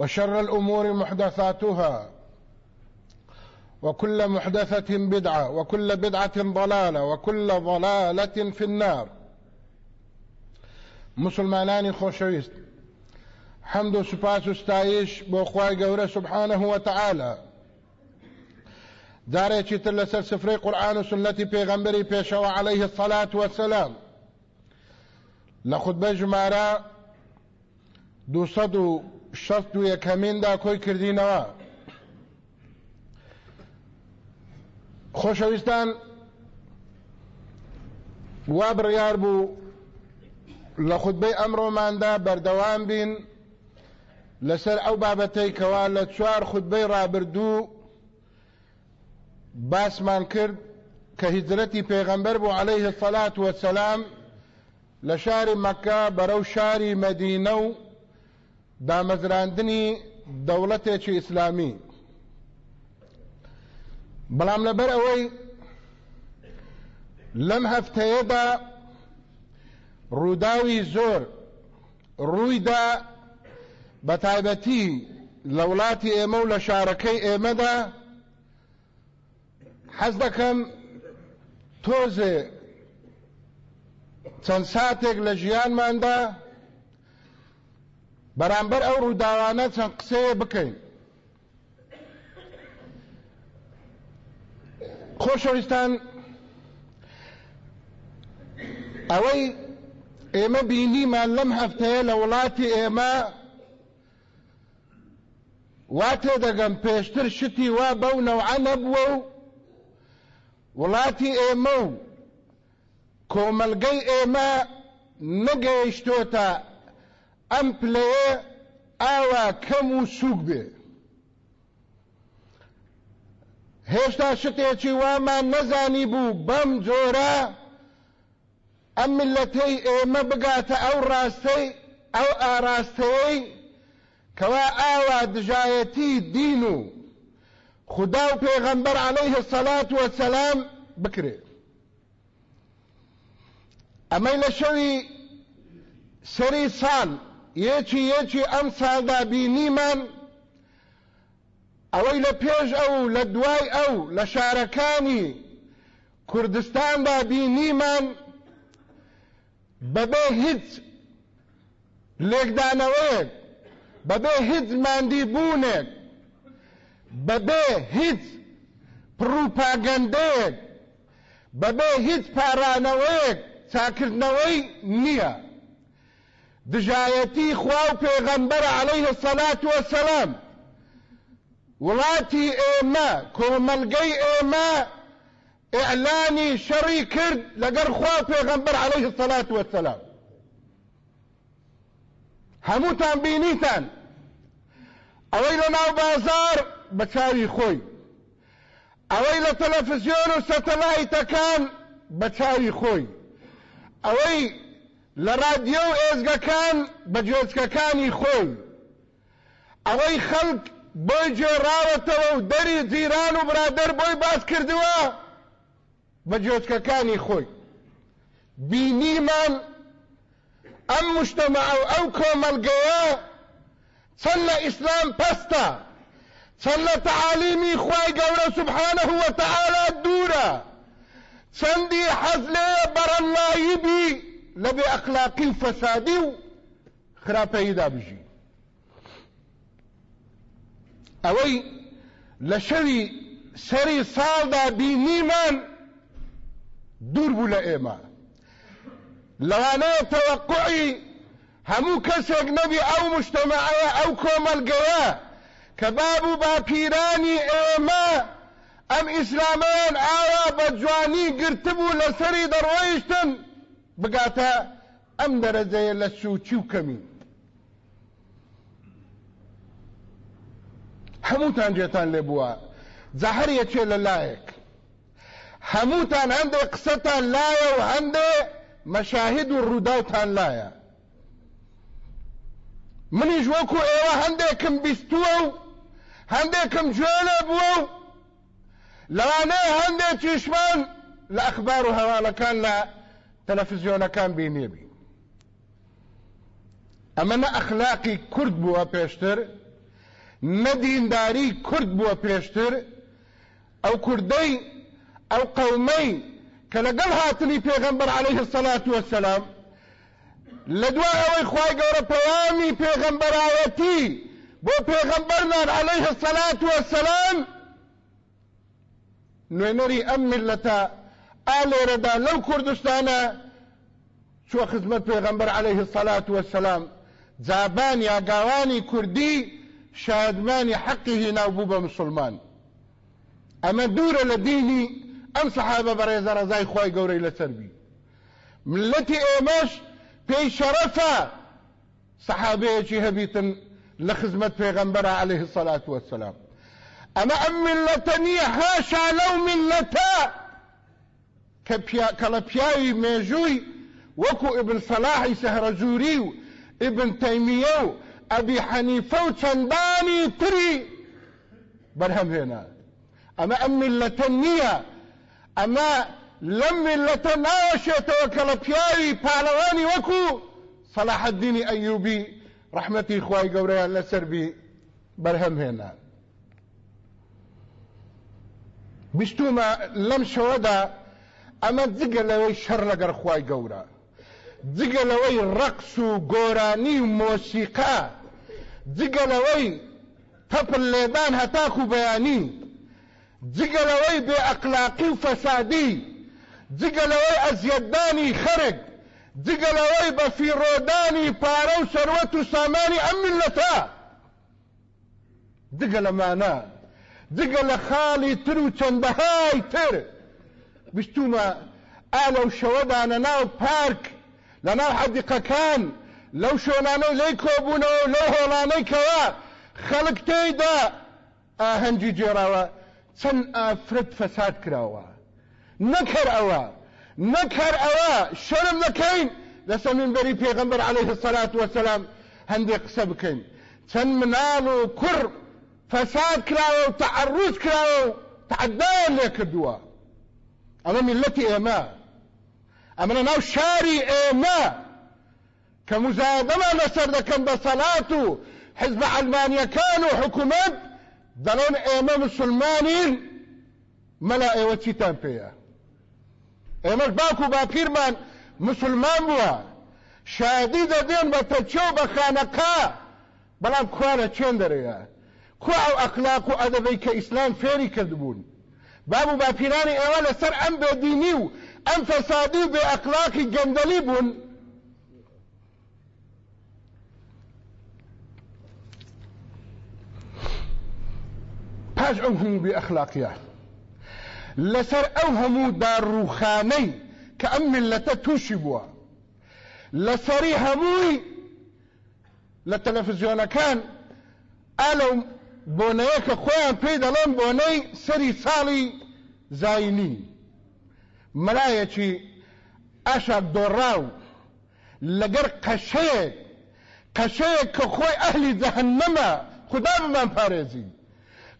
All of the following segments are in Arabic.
وشر الأمور محدثاتها وكل محدثة بدعة وكل بدعة ضلالة وكل ضلالة في النار. مسلمانان خوشويست حمد و سپاس و ستایش سبحانه وتعالى جارێکی تر لەسەر سفرەی قورآن و پێشەوە عليه الصلاة والسلام لە خودبە ژمارە دووسەد و شەست و یەکەمیندا کۆی کردینەوە. خۆشەویستان وا بڕیار بوو لە خودبەی ئەمڕۆماندا بەردەوام بین لەسەر ئەو بابەتەی کەوا لە چوار خودبەی ڕابردوو باسمان کرد کە هیجرەتی پێغەمبەر بوو عليه الصلاة والسلام لە شاری مەکە بەرەو شاری مەدینە و دامەزراندنی دەوڵەتێکی ئیسلامی. بەڵام لەبەر ئەوەی لەم هەفتەیەدا ڕووداوی زۆر ڕوویدا بە تایبەتی لە وڵاتی ئێمە و لە شارەکەی ئێمەدا حەز دەکەم تۆزێ چەند ساتێک لە ژیانماندا بەرامبەر ئەو ڕووداوانە چەند قسەیە بکەین. خۆشەویستان ئەوەی ئێمە بینیمان لەم هەفتەیە لە وڵاتی ئێمە وا تێدەگەم پێشتر شتی وا بەو نەوعە نەبووە و وڵاتی ئێمە و کۆمەلگەی ئێمە نەگەیشتۆتە. ئەم پلەیە ئاوا کەم و سووک بێ. هێشتا شتێکی وامان نەزانی بوو بەم جۆرە ئەم ملەتەی ئێمە بگاتە ئەو ڕاستەی ئەو ئاراستەیەی کەوا ئاوا دژایەتی دین و خدا و پێغەمبەر عليه الصلاة والسلام بکرێ. ئەمەی لە شەوی سەری یەکی یەکی ئەم ساڵدا بینیمان ئەوەی لە پێش ئەو لە دوای ئەو لە شارەکانی کوردستاندا بینیمان بەبێ هیچ لێکدانەوەیەک بەبێ هیچ ماندیبوونێک بەبێ هیچ پروپاگەندەیەک بەبێ هیچ پارانەوەیەک چاکردنەوەی نییە. دژایەتی خوا و پێغەمبەر عەلەیه سەلات وەسەلام وڵاتی ئێمە کۆمەلگەی ئێمە ئیعلانی شەڕی کرد لەگەر خوا پێغەمبەر عەلەیه سەلات وەسەلام هەمووتان بینیتان. ئەوەی لە ناو بازار بە چاوی خۆی. تەلەڤیزیۆن و سەتەلایتەکان بە چاوی خۆی. ئەوەی لە رادیۆ و ئێزگەکان بە جۆچکەکانی خۆی ئەوەی خەڵک بۆی جێڕاوەتەوە و دەری جیران و برادەر بۆی باس کردووە بە جۆچکەکانی خۆی بینیمان ئەم مشتەمە ئەو ئەو کۆمەلگەیە چەند لە ئیسلام پەستە چەند لە تەعالیمی خوای گەورە سبحانه وتعالى دوورە چەندی حەز بەرەڵایبی لە بێ ئەخلاقی و فەسادی و خراپەیدا بژی ئەوەی لە شەوی سەری ساڵدا بینیمان دوور بوو لە ئێمە. لەوانەیە تەوەقعی هەموو کەسێک نەبی ئەو مشتەمەعەیە ئەو کۆمەلگەیە کە باب و باپیرانی ئێمە ئەم ئیسلامیان ئاوا بە بگاتە ئەم دەرەجەیە لە سوچی و کەمی. هەمووتان جێتان لێ بووە. جەهر یەکێ لە لایەک؟ هەمووتان هەندێک قسەتان لایە و هەندێک مەشاهد و ڕووداوتان لایە. منیش وەکو ئێوە هەندێکم بیستووە و هەندێکم جوێنە بووە و لەوانەیە هەندێک چیشمان لە ئەخبار و هەواڵەکان لە تەلەفزیۆنەکان بینێبی ئەمە نە ئەخلاقی کورد بووە پێشتر نەدینداری کورد بووە پێشتر ئەو کوردەی ئەو قەومەی کە لەگەڵ هاتنی پێغەمبەر عەلەیه السەلات وەسەلام لە دوای ئەوەی خوای گەورە پەیامی پێغەمبەرایەتی بۆ پێغەمبەرمان عەلەیه السەلات وەسەلام نوێنەری ئەم ملەتە ئالێرەدا لەو کوردستانە چوە خزمەت پێغەمبەر عەلەیه السەلات وەسەلام جابان یا گاوانی کوردی شادمانی حەقی هێناو بوو بە مسلمان. ئەمە دوورە لە دینی ئەم سەحابە بەڕێزە ڕزای خۆی گەورەی لەسەربی ملەتی ئێمەش پێی شەرەفە سەحابەیەکی هەبیتن لە عەلەیه السەلات وەسەلام ئەمە ئەم ملەتە هاشا لەو ملەتە کە لە پیاوی مێژووی وەکو ئبن سەلاحی سەهرەجووری و ئبن تەیمیە و ئەبی حەنیفە و چەندانی تری بەرهەمهێنا ئەمە ئەم ملەتە نییە ئەمە لەم ملەتە ناوەشێتەوە کە لە پیاوی پالەوانی وەکو صلاح الدینی ئەیوبی ڕحمەتی خوای گەورەیان لەسەربی بەرهەمهێنا بیستومە لەم شەوەدا ئەمە جگە لەوەی شەڕ لەگەر خوای گەورە جگە لەوەی ڕەقس و گۆرانی و مۆسیقا جگە لەوەی تەپل لێدان هەتاک و بەیانی جگە لەوەی بێ ئەقلاقی و فەسادی جگە لەوەی ئەزیەتدانی خەرک جگە لەوەی بە فیڕۆدانی پارە و سەروەت و سامانی ئەم ملەتە جگە لەمانە جگە لە خاڵی تر و چەندەهای تر. بستومە ئالە و شەوەدانە ناو پارک لە ناو حەدیقەکان لەو شۆنانەی لی کۆبوونەوە لەو هۆڵانەی کەوە خەڵک تێیدا ئاهەنگی جێراوە چەند ئافرەت فەساد کراوە نەکەر ئەوە نەکەر ئەوە شەرم دەکەین لەسەر منبەری پێغەمبەر عەلەیه السەلات وەسەلام هەندێک قسە بکەین چەند مناڵ و کوڕ فەساد کراوە تعدایان لێ کردووە ئەمە میلەتی ئێمە ئەمە ناو شاری ئێمە کە مزادەمان لەسەر دەکەن بە سەلات و حزب علمانیەکان و حکوومەت دەڵێن ئێمە مسلمانین مەلا ئێوە چیتان پێیە ئێمەش باکو با پیرمان مسلمان بووە شادی دەدێن بە تەچێ و بە خانەقا بەڵام کوانە چێن دەرەیە کو ئەو ئەخلاق و ئەدەبەی کە ئیسلام فێری کردبوون بابو باپیرانی ئێوە لەسەر ئەم بێدینی و ئەم فەسادی و بێ ئەخلاقی گەندەلی بوون پاش ئەو هەموو بێ ئەخلاقیە لەسەر ئەو هەموو داڕوخانەی کە ئەم ملەتە تووشی بووە. لەسەری هەمووی لە تەلەڤزیۆنەکان ئالەو بۆنەیە کە خۆیان پێی دەڵێن بۆنەی سەری ساڵی زاینی مەلایەکی ئاشا دۆڕاو لەگەر قەشەیەک قەشەیەک کە خۆی ئەهلی جەهەنەمە خدا بمان پارێزی.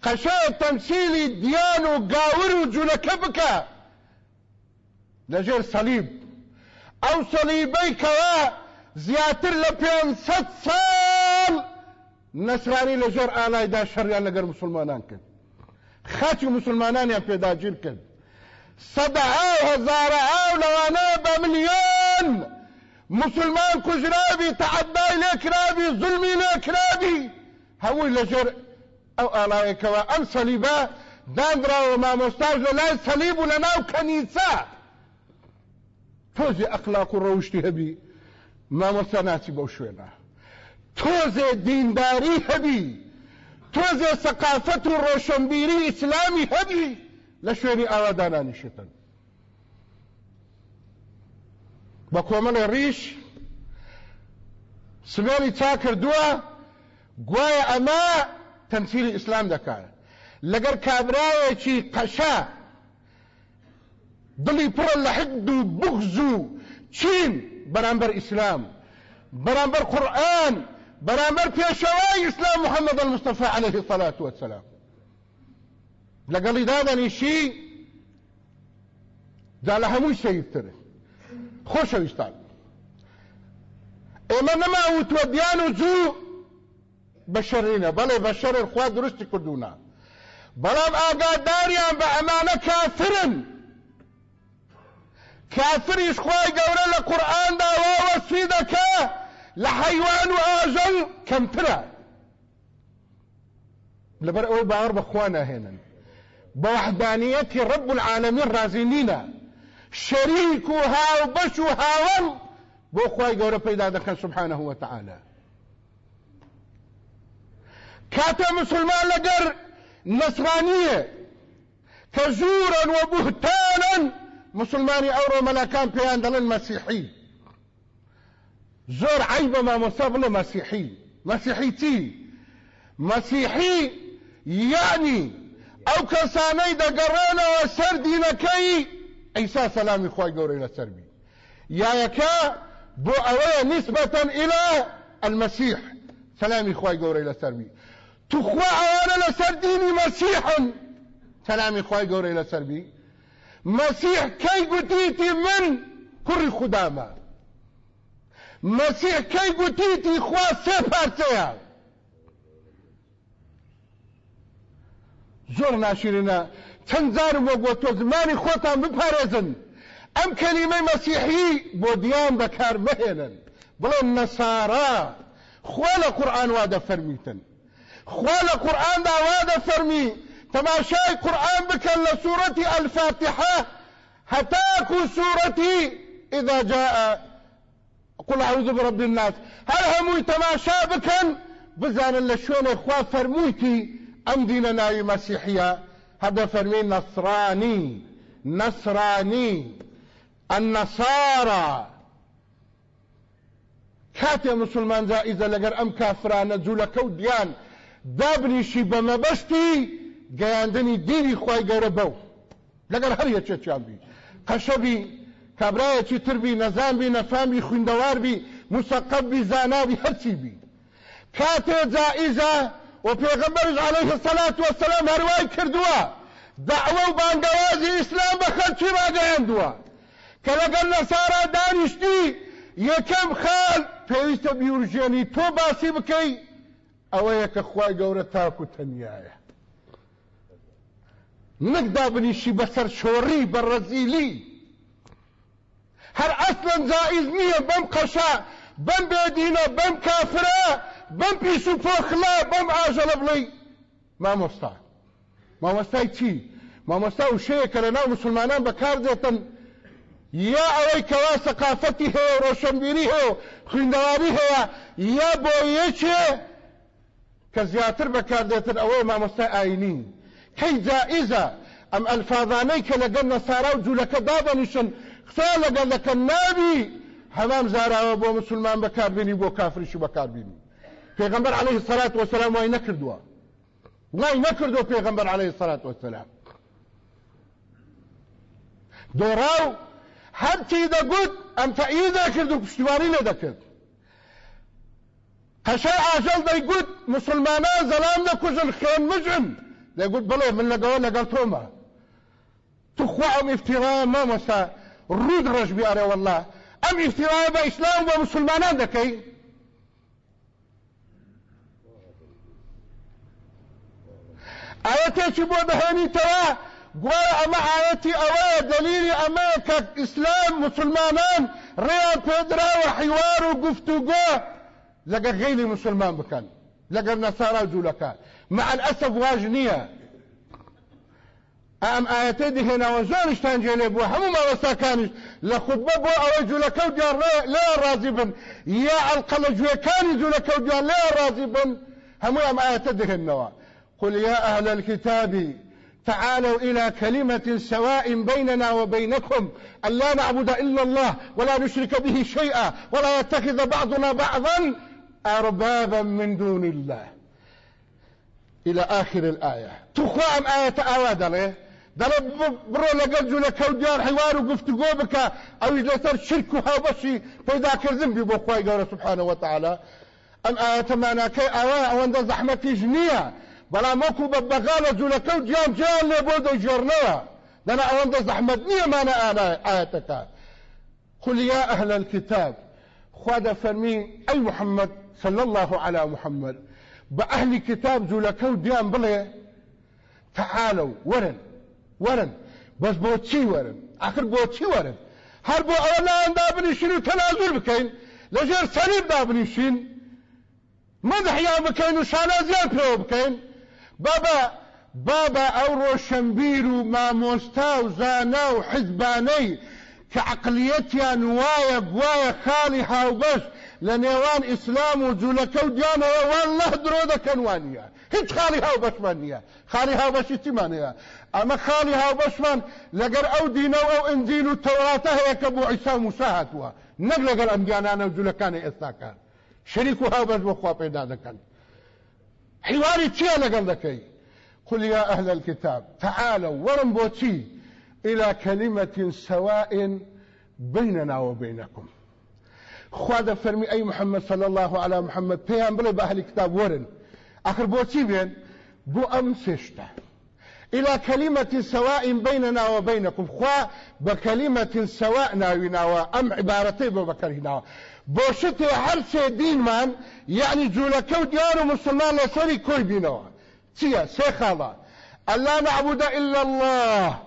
قەشەیە تەمسیلی دیان و گاور و جوولەکە بکە. لەژێر سەلیب. ئەو سەلیبەی کەوا زیاتر لە پێنسەد ساڵ نەسرانی لەژێر ئالایدا شەڕیان لەگەر مسلمانان کرد. خاچی مسلمانانیان پێداگیر کرد. سەدەها هەزارە ئاو لەوانەیە بە ملیۆن مسلمان کوژرابی تەعەدای لێکرابی زولمی لێکرابی. هەمووی لەژێر ئەو ئالایەکەوە. ئەم سەلیبە دانراوە مامۆستاژ لە لای سەلیب و لە ناو کەنیسە تۆزی ئەخلاق و ڕەوشتی هەبی تۆزێ دینداری هەبی تۆزێ سەقافەت و ڕۆشنبیری ئیسلامی هەبی لە شوێنی ئاوادانانیشتن بە کۆمەڵی ڕیش سمێری چا کردووە؟ گوایە ئەمە تەمسیلی ئیسلام دەکات. لەگەر کابراایەکی قەشا دڵی پڕە لە حد و بغز و چین بەرامبەر ئیسلام بەرامبەر قورئان بەرامبەر پێشەوای ئیسلام محەممەد المستەفا عليه الصلاة والسلام. لەگەڵی دادەنیشی جا لە هەمووی سەیدتر خۆشەویستان ئێمە نەماوتوە بیان و جوو بە شەرینە بەڵێ بە شەرر خوا درستی کردوونە بەڵام ئاگاداریان بە ئەمانە کافرن. کافریش خوای گەورە لە قورئاندا وەسی دەکە لە حەیوان و ئاژەڵ کەمترە لەبەر ئەوەی باوەڕ بەخوا ناهێنن رب العالمين رازينينا شريك هاو بش هاول بو خواي قورا پیدا دخل سبحانه وتعالى. كاتا مسلمان لقر نصرانية كزورا وبهتانا مسلماني أورو ملاكان دلن مسيحي زور عيبة ما مصابل مسيحي مسيحي. تي مسيحي يعني ئەو کەسانەی دەگەڕێنەوە سەر دینەکەی ئەیسا سەلامی خی گەورەی لەسەربی یایەکە بۆ ئەوەیە نسبەتەن ئیلا المەسیح سەلامی خی گەورەی لەسەربی توخوا ئەوانە لەسەر دینی مەسیحن سەلامی خی گەورەی لەسەربی مەسیح کەی گوتیتی من کوڕی خوددامە مەسیح کەی گوتیتی خوا سێ پارچەیە زۆر ناشرینە چەند جارم وە بۆ تۆ زمانی خۆتان بپارێزن ئەم کەلیمەی مەسیحی بۆ دیان بەکار بهێنن بڵێن نەسارا خوا لە قورآن وا دەفەرمیتن خوا لە قورآندا وا دەفەرمی تەماشای قورآن بکەن لە سوورەتی إذا جاء قل أعوذ برب الناس. هل هموي تماشا بكن بزانن لشون إخوة فرمويتي أم دين ناوي مسيحية؟ هذا فرمي نصراني. نصراني. النصارى. كاتي مسلمان جائزة لقر أم كافران جولكو ديان دابنیشی بە مەبەستی گەیاندنی دینی خی گەورە بەو لەگەر هەر یەکێکیان بی قەشەبی کابراایەکی تربی نەزانبی نەفامی خوندەواربی مسەقبی زانابی هەرچی بی. کاتێ جائزە وپێغەمبەرش عليه الصلاة والسلام هەروای کردووە. دعوە و بانگەوازی ئیسلام بە خەلکی ڕاگەیاندووە کە لەگەڵ نەسارا دانیشتی یەکەم خاڵ پێویستە بیورژێنی تۆ باسی بکەی. ئەوەیە کە خوای گەورە تاکو تەنیایە. نەک دابنیشی بەسەر شۆڕی بە ڕەزیلی. هەر ئەسلن جائز نییە بەم قەشا بەم بێدینە بەم کافرە بەم پیس و پۆخلا بەم ئاژەڵە بڵێ مامۆستا مامۆستای چی؟ مامۆستا و شەیەکە لە ناو مسلمانان بەکار دێتن یا ئەوەی کەوا سەقافەتی هەیە ڕۆشنبیری هەیە خوێندەواری هەیە یا بۆ یەکێ کە زیاتر بەکاردێتن ئەوەی مامۆستای ئاینی کەی جائزە ئەم ئەلفاظانەی کە لەگەڵ نەسارا و جوولەکە دابەنیشن لەگەڵ دەکەن نابی هەمام زاراوە بۆ مسلمان بەکاربیێنی بۆ کافریش بەکاربیێنی پێغمبەر عليه الصلاة والسلام وای نەکردووە وای نەکردو پێغمبەر عليه الصلاة والسلام. دۆڕاو هەرچی دەگوت ئەم تەئیدا کرد و پشتیوانی لێ دەکرد قەشە ئاژەڵ دەیگوت مسلمانان زەلام نەکوژن خێن مژن دەیگوت بڵێ من لەگەڵ لەگەڵ تۆمە تو خوا ئەم ئفتیڕایە مامۆستا ڕوود ڕژ بیارێ والله ئەم ئفتیڕایە بە ئیسلام بە مسلمانان دەکەی ئاەتێکی بۆ بەهێنیتەوە گوایە ئەمە ئاەتی ئەوەیە دلیلی ئەمە کە ئیسلام مسلمانان ڕێیان پێدراوە حیوار و گفتوگۆ لەگەر غیری مسلمان بکەن لەگەر نەسارا جوولەکە مع الأسف واج نییە ئەم ئاەتێ دهێنەوە زۆرشتان جێلێ بووە هەموو ماوەستاکانیش لە خودبە بۆ ئەوەی جوولەکە و دیار لێ ڕازی بن. یا ئەلقە لە گوێەکانی جوولەکە و دیار لێ ڕازی بن هەموو ئەم ئاەتە دهێنەوە قل يا أهل الكتاب تعالوا إلى كلمة سواء بيننا وبينكم. أن لا نعبد إلا الله ولا نشرك به شيئا ولا يتخذ بعضنا بعضا أربابا من دون الله. إلى آخر الآية. تخوام آية آواد دل برو لقل جولا كوديان حوار وقفتقو بك أو لسر شركها بشي فإذا كرزم بي بخواي قول سبحانه وتعالى أم آية مانا كي آوان أوان زحمتي جنية بەڵام وەکو بە بەغاڵە جوولەکە و گیان جیان لێ بۆ دەیژێڕنەوە دەنا ئەوەندە زەحمەت نییە مانە قل يا أهل الكتاب خواد فرمي أي محمد صلى الله على محمد بأهل كتاب جولكو ديان بلي تعالوا ورن. ورن بس بوتشي ورن آخر بوتشي ورن هر بو أولا أن دابنشين وتنازل بكين لجير سليم دابنشين مدح يا بكين وشانا زيان بيو بكين بابا بابا ئەو ڕۆشنبیر و مامۆستا و زانا و حزبانەی کە عقلیەتیان وایە گوایە خاڵی هاوبەش لە نێوان ئیسلام و جوولەکە و دیانەوە وان لە درۆ دەکەن وانە هیچ خاڵی هاوبەشمان نییە. خاڵی هاوبەشی چیمان هەیە ئەمە خاڵی هاوبەشمان لەگەر ئەو دینە و ئەو ئەنجیل و تەوراتە هەیە کە بۆ عیسا موسا هاتووە نەک لەگەر ئەم گیانانە و جوولەکانی ئێستاکان شەریک و هاوبەش بۆ خوا پێدا دەکەن حواري تيا لقل ذكي قل يا أهل الكتاب تعالوا ورم بوتي إلى كلمة سواء بيننا وبينكم. خواد فرمي أي محمد صلى الله على محمد بيان بلي بأهل الكتاب ورن. آخر بوتي بين بو أمسشته إلى كلمة سواء بيننا وبينكم. خوا بكلمة سواء ناوينا وأم عبارتي ببكر بوشتي هر دين من يعني جولكو ديار مسلمان لسري كوي بينوا تيا سيخالا ألا نعبد إلا الله.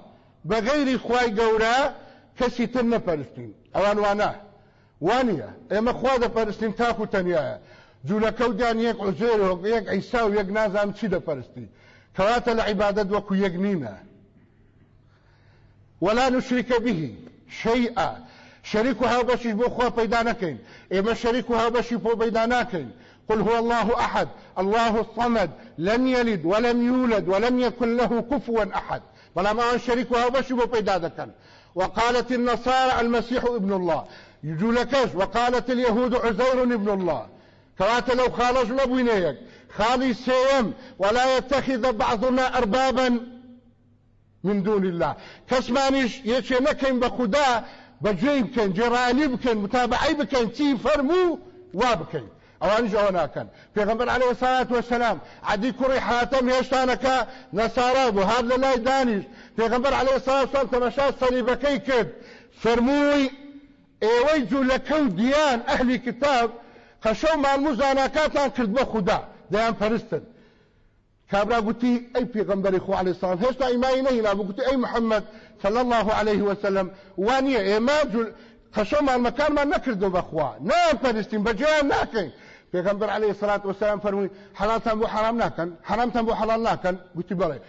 بغير خواي قورا كسي تن فلسطين أوان وأنا. وانيا. إما خوا دا فلسطين تاكو تنيا. جولكو ديان يك عزير يك عيسى ويك نازام تشي دا فلسطين كواتا لعبادة وكو يقنينا ولا نشرك به شيئا. شريك هاوبشي بو خوا پیدا نکەین ئێمە شريك هاوبشي بۆ پیدا ناکەین قل هو الله أحد. الله الصمد. لم يلد ولم يولد ولم يكن له كفوا أحد. بلا ما شريك هاوبشي بو پیدا دەکەن وقالت النصارى المسيح ابن الله. يجولكش وقالت اليهود عزير ابن الله. كوات لو خالج لبوينيك خالي سيم ولا يتخذ بعضنا أربابا من دون الله. كسمانيش يشي نكين بخدا بەگوێی بکەن جێڕانی بکەن متابعی بکەن چی فەرموو وا بکەین ئەوانش ئەوە ناکەن پێغمبەر عليه الصلاة والسلام عدی کوڕی حاتم بوو هات لە لای دانیش پێغمبەر عليه الصلاة والسلام تەمەشا سەلیبەکەی کرد فەرمووی ئێوەی جوولەکە و دییان ئەهلی کتاب قەشە و مالموو زاناکاتان کرد بە خوددا دەیان كابرا قلتي أي في غنبري خو الصلاة والسلام هشتا إيماني نهينا قلتي أي محمد صلى الله عليه وسلم وانيا إما جل خەشەمانمەکانمان نەکردو بەخوا نام پەرستین بەجیان ناکەین پێغمبەر عليه سلات وسلام فەرمووی حەڵاتان بۆ حرام ناکەن حرامتان بۆ حەڵال ناکەن گوتی بڵێ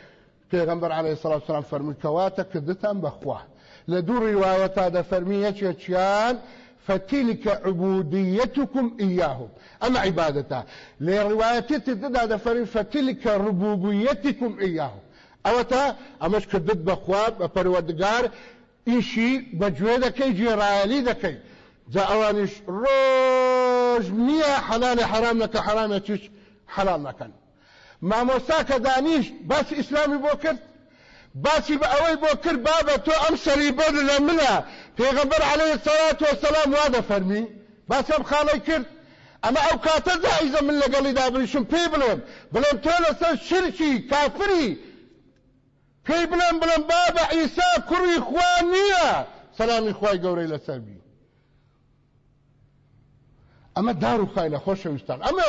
پێغمبەر عليه سلات وسلام فەرمووی کەواتە کردتان بەخوا لە دوو ڕیواەتا دەفەرمی یەکێکیان فتلك عبوديتكم إياهم. أما عبادتا لروايتي تدد هذا فرين فتلك ربوبيتكم إياهم. أو تا أمش كدد بخواب بپروردگار إيشي بجوه دكي جيرالي دكي جا أوانش روج نية حلال حرام لك حرام يتش حلال لكن ما موساك دانيش بس إسلامي بوكرت. بۆ کرد بابە تۆ ئەم سەریبەر لە منە پێغەمبەر عليه سەلات وسلام وا دەفەرمی باسی ئەم خاڵی کرد. ئەمە ئەو کاتە جائزە من لەگەڵی دابریشم پێی بڵێم بڵێم تۆ لەسەر شرکی کافری. پێی بڵێم بڵێم بابە عیسا کوڕی خوا نییە سەلامی خوای گەورەی لەسەر بی. ئەمە دار و خای لە خۆشەویستان ئەمە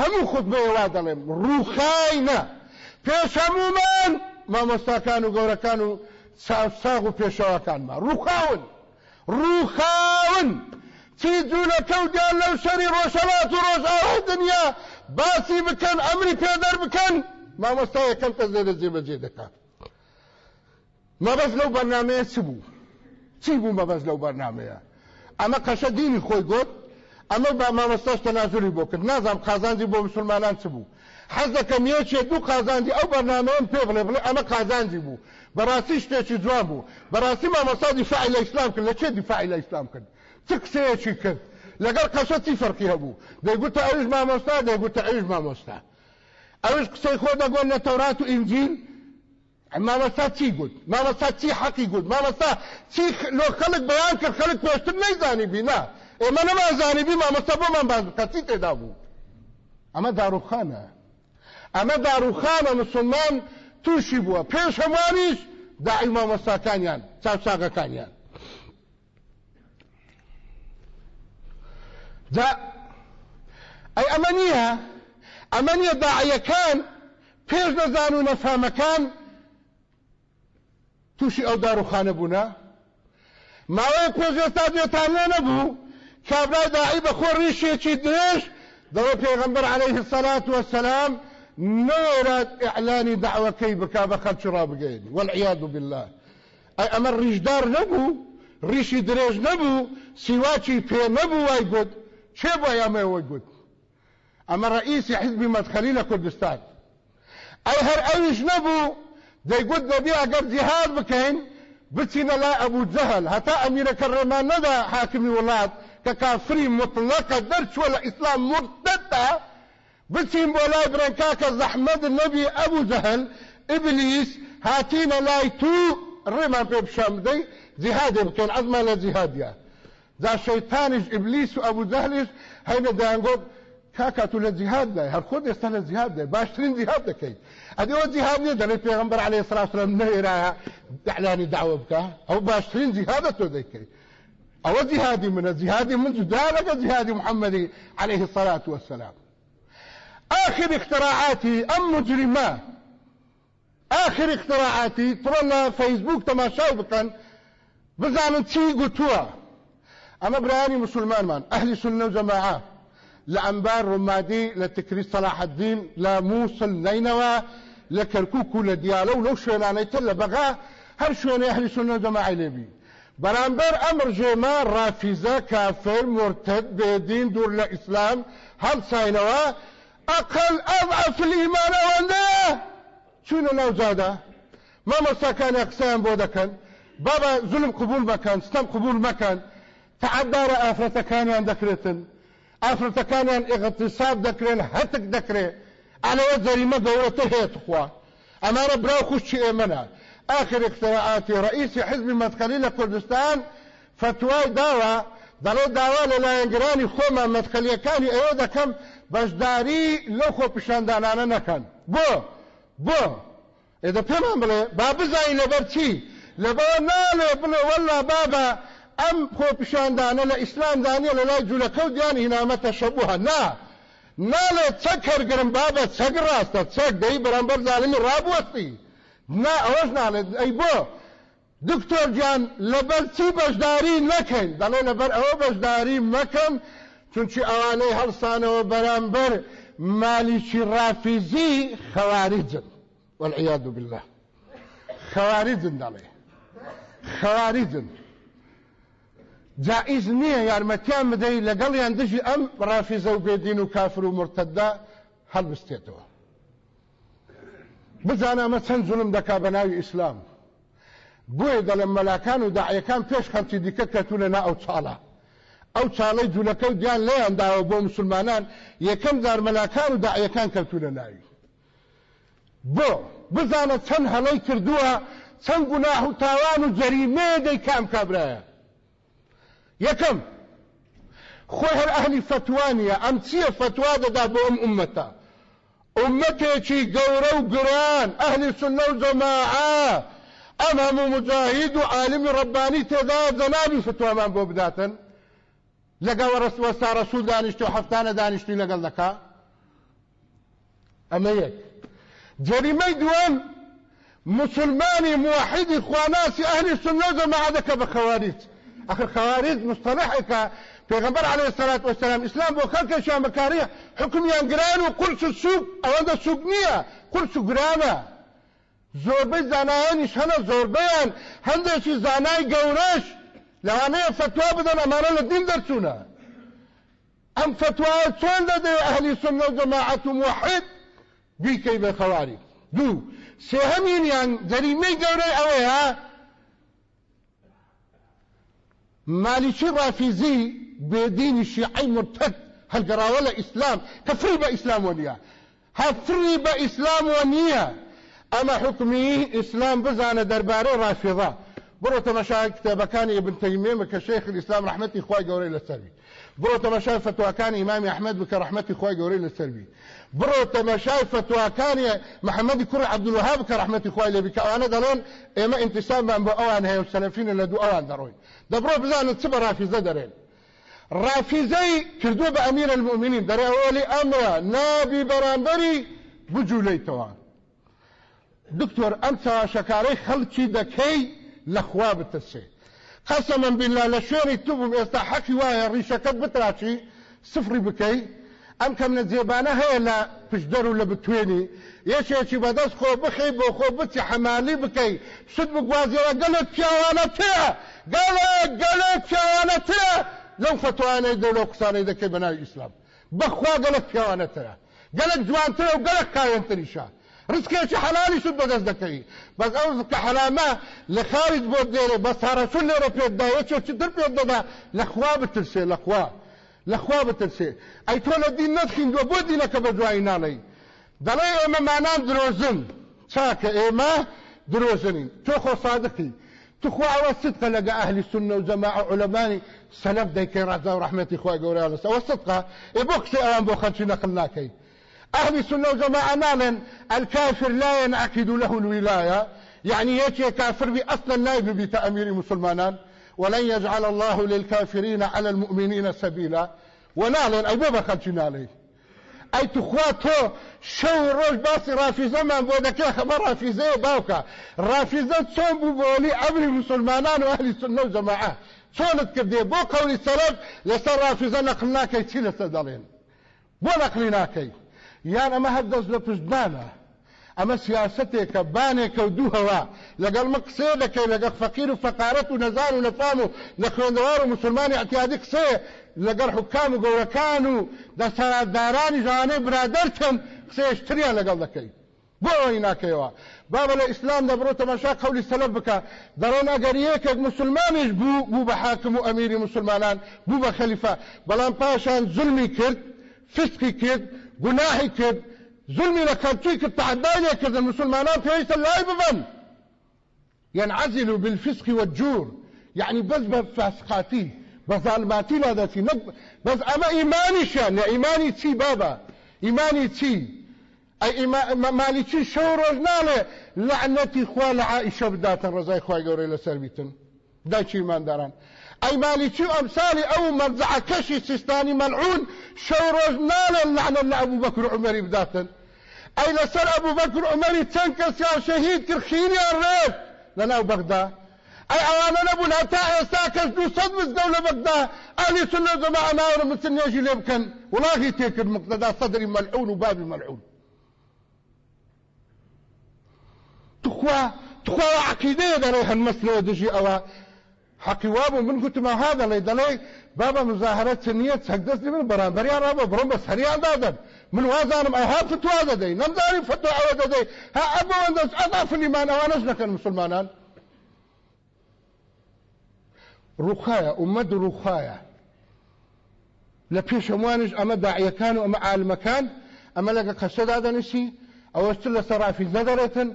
هەموو خودبەیە وا دەڵێم ڕووخاینە پێش هەمومان مامۆستاکان و گەورەکان و ساغ و پێشەوەکانمان. ڕووخاون! ڕووخاون! چی دیان لەو شەری ڕۆژەڵات و ڕۆژئاوای دنیا باسی بکەن ئەمری پێدەر بکەن؟ مامۆستا یەکەم کەس لێرە جێبەجێ دەکات. مەبەز لەو بەرنمەیە چ بوو؟ چی بوو مەبەز لەو بەرنمەیە؟ ئەمە قەشە دینی خۆی گوت ئەمە با مامۆستاش تەنازوری بۆ کرد. نازام قازانجی بۆ مسلمانان چ بوو؟ حەز دەکەم یەکێ دوو قازانجی ئەو بەرنامەیەم پێ بڵێ بڵێ ئەمە قازانجی بوو. بەڕاستی شتێکی جوان بوو. بەڕاستی مامۆستا دیفاعی لە ئیسلام کرد. لە چێ دیفاعی لە ئیسلام کرد؟ چ قسەیەکی کرد؟ لەگەڵ قەشە چی فەرقی هەبوو؟ دەیگوتە ئەوش مامۆستا دەیگوتە ئەوش مامۆستا. ئەوش قسەی خۆ دەگۆن لە تەورات و ئینجیل؟ مامۆستا چی گوت؟ مامۆستا چی حەقی گوت؟ مامۆستا چی لۆ خەڵک بەیان کرد؟ خەڵک پێشتر نەیزانی بینا ئێمە نەمازانی بی مامۆستا بۆمان باز بکات چی تێدا بوو؟ ئەمە داروخانە. ئەمە داروخانە مسلمان تووشی بووە. پێش هەموانیش داعی مامۆستاکانیان چاوساغەکانیان جا ئەی ئەمە نییە؟ ئەمە نییە داعیەکان پێش نەزان و نەفامەکان تووشی ئەو داروخانە بوونە ماوەیە پێشێستا دوێتان لێ نەبوو کابرای داعی بەخۆ ڕیشێکی درێژ دەوە پێغەمبەر عليه الصلاة والسلام نورد إعلاني دعوة كي بكا بخل شراب قيني والعياذ بالله. أي أمر ريشدار نبو ريشي دريج نبو سواتي في نبو وايقود. شبو يا ما وايقود؟ أما رئيس حزب مدخلين كردستان. أي هر أيش نبو دا يقول نبي أقر جهاد بكين بتنا لا أبو جهل. هتا أمير كرمان ندى حاكمي ولاد ككافري مطلقة درش ولا إسلام مرتدة. بچین بۆ لای برنکاکە زەحمەد نەبی ئەبوو جەهل ئبلیس هاتینە لای تو ڕێمان پێ پیشان بدەی جیهادێ بکەین عەزمان لە جیهادیە جا شەیتانیش ئبلیس و ئەبوو جەهلیش هەینە دەیانگۆت کاکا تو لە جیهاد دای هەر خۆت ئێستا لە جیهاد دای باشترین جیهاد دەکەیت ئەدەوە جیهاد نیە دەڵێ پێغەمبەر عەلەیهی سەلام سەلام نەهێرایە ئەعلانی دعوە بکە ئەو باشترین جیهادە تۆ دەیکەیت ئەوە جیهادی منە جیهادی من جدا لەگە جیهادی محەممەدی عەلەیهی الصلاة والسلام. آخر اختراعاتي أم مجرمة آخر اختراعاتي ترى فيسبوك تماشاو بكن. بزانن چی قلتوا. أما براني مسلمان من أهل سنة وجماعة لأنبار رمادي لتكريس صلاح الدين لموصل نينوى لكركوك لديالو لو شويناني تل بغا. هر شويني أهل سنة وجماعة لبي برانبر أمر جيما رافزة كافر مرتد بيدين دور الإسلام هل ساينوا أقل أضعف الإيمان وانده شنو لو زاده؟ ما مساكان أقسام بودكن؟ بابا ظلم قبول مكان ستم قبول مكان تعدار آفرة كان ذكرتن آفرة كان اغتصاب ذكرين هتك ذكري على وزري ما دورته هي تخوى أما ربنا خش إيمنا آخر اختراعاتي رئيس حزب مدخلي لكردستان فتوى داوى. دەڵێ داوا لە لایەنگرانی خۆمان مەتخەلیەکانی ئەوە دەکەم بەشداری لەو خۆ پیشاندانانە نەکەن. بۆ بۆ. ئێدە پێمان بڵێ با بزای لەبەر چی؟ لەبەر ناڵێ بڵێ وەلا بابە ئەم خۆ پیشاندانە لە ئیسلام دانیە لە لای جوولەکە و دیان هینامەتە شەبووە نا ناڵێ چەک هەرگرم بابە چەک ڕاستە چەک دەی بەرەمبەر زانمی ڕابوەستی. نا ئەوەش ناڵێت ئەی بۆ دکتۆر گیان لەبەر چی بەشداری نەکەین؟ دەڵێ لەبەر ئەوە بەشداری مەکەم چونچی ئەوانەی هەڵسانەوە بەرامبەر مالیکی ڕافیزی خەواریجن والعیاذ بالله. خەواریجن دەڵێ. خەواریجن. جائز نییە یارمەتیان بدەی لەگەڵیان دژی ئەم ڕافیزە و بێدین و کافر و مرتەدا هەڵبستێتەوە. بزانە ئەمە چەند زولم دەکا بە ناوی ئیسلام. بۆیە دەڵێن مەلاکان و داعیەکان پێش خەڵکی دیکە کەتونە نا ئەو چاڵە. ئەو چاڵەی جوولەکە و دیان لێیانداوە بۆ مسلمانان. یەکەم دار مەلاکان و داعیەکان کەوتونە ناوی بۆ بزانە چەند هەڵەی کردووە چەند گوناح و تاوان و جەریمەیە دەی کام کابرایە یەکەم خۆی هەر ئەهلی فتوانیە ئەم چییە فتوا دەدا بۆ ئەم ئومەتە ئومەتێکی گەورە و گران ئەهلی سنە و جەماعە ئەم هەموو مجاهید و عالمی ڕبانی تێدا جەنابی فتوامان بۆ بداتن. لەگەڵ وەستا ڕەسوول دانیشتی و هەفتانە دانیشتی لەگەڵ دەکا؟ ئەمە یەک. جەریمەی دووەم مسلمانی موحدی خواناسی ئەهلی سنە و جەماعە دەکە بە خەواریج. اخر خوارج مصطلحك پیغمبر عليه الصلاة والسلام بو خلق شان بكاريه حكم يان قران وقرص السوق أو هذا سوق نيه قرص قرامه زوربي زانایانیش هەنە زۆربیان هەندێکی زانای گەورەش لەوانەیە فتوا بدەن ئەمانە لە دین دەرچوونە ئەم فتوا چۆن دەدەێ ئەهلی سنە و جەماعەت و موحد؟ بیکەی بە خەواری دوو سێهەمینیان جەریمەی گەورەی ئەوەیە مالكي رافيزي بدين شيعي مرتد. هل ولا اسلام؟ كفري باسلام ونيا هفري باسلام ونيا اما حكمي اسلام بزان درباري رافضه برو تمشى كتاب كان ابن تيمية كشيخ الإسلام رحمتي أخوي قوري للسلبي برو تمشى فتوى كان امام أحمد بك رحمتي أخوي قوري للسلبي برو تمشى فتوى كان محمد كري عبد الوهاب كرحمتي أخوي لبك أنا دلون إما انتساب من اوان هي السلفين اللي دو دروين. دەبڕۆ بزانن چ بە ڕافیزە دەرێن ڕافیزەی کردو بە ئەمیر المؤمنین دەرێ ئەوەلی ئەمرە نابی بەرامبەری بجوولەیتەوە دکتۆر ئەم چاواشەکارەی خەڵکی دەکەی لەخوا بترسێ. قەسەمەن بالله لە شوێنی تو بووم ئێستا حەقی وایە ڕیشەکەت بتراچی سفری بکەی. ئەم کەم لە جێبانە هەیە لە پشدەر و لە بتوێنی. یەکێکی بەدەست خۆ بخەی بۆ خۆ بچی حەمالی بکەی. سود بگوازیەوە گەلت پیاوانە تەیە گەڵێک گەلێک پیاوانەترە لەو فتوانەی دەوڵە قسانەی دەکەی بەناوی ئیسلام. بەخوا گەلک پیاوانەترە گەلک جوانترە و گەلک کاوێنتریشە. ڕزکێکی حلالی شد بەدەست دەکەی بەس ئەو کە حلامە لە خارج بۆ دێرێ بە سارەچون لێرە پێدا یەکێکی تر پێ دەدا لەخوا بترسێ لەخوا لەخوا بترسێ ئەی تۆ لە دین نەتخیندوە بۆ دینەکە بە دوایی ناڵی دەڵێ ئێمە مانان درۆزن چاکە ئێمە درۆزنین تۆ خۆ صادقی تخوا والصدق لقى أهل السنة وجماعة علماء سلف ديكي رضا ورحمتي خواه قوري الله والصدق إبوكسي أوان بو خلشي نقلناكي أهل السنة وجماعة نالا الكافر لا ينعقد له الولاية. يعني يجي كافر بي أصلا نائب بتأمير مسلمان ولن يجعل الله للكافرين على المؤمنين سبيلا. ونالا أي بابا خلشي نالي. ئەی توخوا تۆ شەو ڕۆژ باسی ڕافیزەمان بۆ دەکە خەمە ڕافیزەیە باوکە ڕافیزە چۆن بوو بۆلی ئەمری مسلمانان و ئەهلی سنە و جەماعە چۆنت کردێ بۆ قەولی سەرب لەسەر ڕافیزە نەقل یان ئەمە هەر دەست لە پشتدانە ئەمە سیاستێکە بانێکە و دووهەوە لەگەڵ مە قسێ دەکەی لەگەڵ فەقیر و فەقارەت و نەزار و نەفام و لە و مسلمانی اعتیادی قسێ لەگەڵ حکام و گەورەکان و دەسەڵاتدارانی ژانەی برادەرتم قسەیشتریان لەگەڵ دەکەی. بۆ ئەوەی ناکەیەوە. بابە لە ئیسلام دەبڕۆ تەماشا قەولی سەلف بکە. دەڕۆن ئەگەر یەکێک مسلمانیش بوو بوو بە حاکم و ئەمیری مسلمانان بوو بە خەلیفە. بەڵام پاشان زلمی کرد فسقی کرد گوناحی کرد ظلمي لكرتيك التعدانية كذا المسلمانات ليس اللاي بمن ينعزل بالفسق والجور. يعني بس بفاسقاتي بظالماتي لا ذاتي نب بس اما ايماني شان ايماني تي بابا؟ ايماني تي اي إيمان مالي تي شو رجناله لعنتي خوال عائشة بدات الرزاي خواي قوري لسربيتن دايتي أي مالكي أمثالي أو مرزع كشي سيستاني ملعون شو نالا اللعنة لابو بكر عمري بداتن أي لسر أبو بكر عمري تنكس يا شهيد كرخيني الريف. لناو بغدا ئەی ئەوانە نەبوون هەتا ئێستا کەس دووسەد مزگەوت لە بەگدا ئەلی سنە جەماع ناوەرە متنێژی لێ بکەن وڵاهی تێکرد مقتەدا سەدری مەلعون و بابی مەلعون تخوا تخوا عقیدەیە دەڵێ هەنمەسلەوە دژی ئەوە حەقی وابوو من گوتمە ها دەڵێ دەڵێ بابا مزاهرە چ نییە چەک دەستی من بەرامبەریان ڕابە بڕۆم بە سەریان دادەن من وازانم ئەها فتوا دەدەی نەمداری فتوا ئەوە دەدەی ها ئەبەوەندە ئەدا فلیمان ئەوانەش نەکەن مسلمانان. ڕوخایە ئومەد ڕوخایە لە پێش هەمووانش ئەمە داعیەکان و ئەمە عالمەکان ئەمە لەگە قەسەدا دەنووسی ئەوەشتر لە سەرافی نەدەڕێتن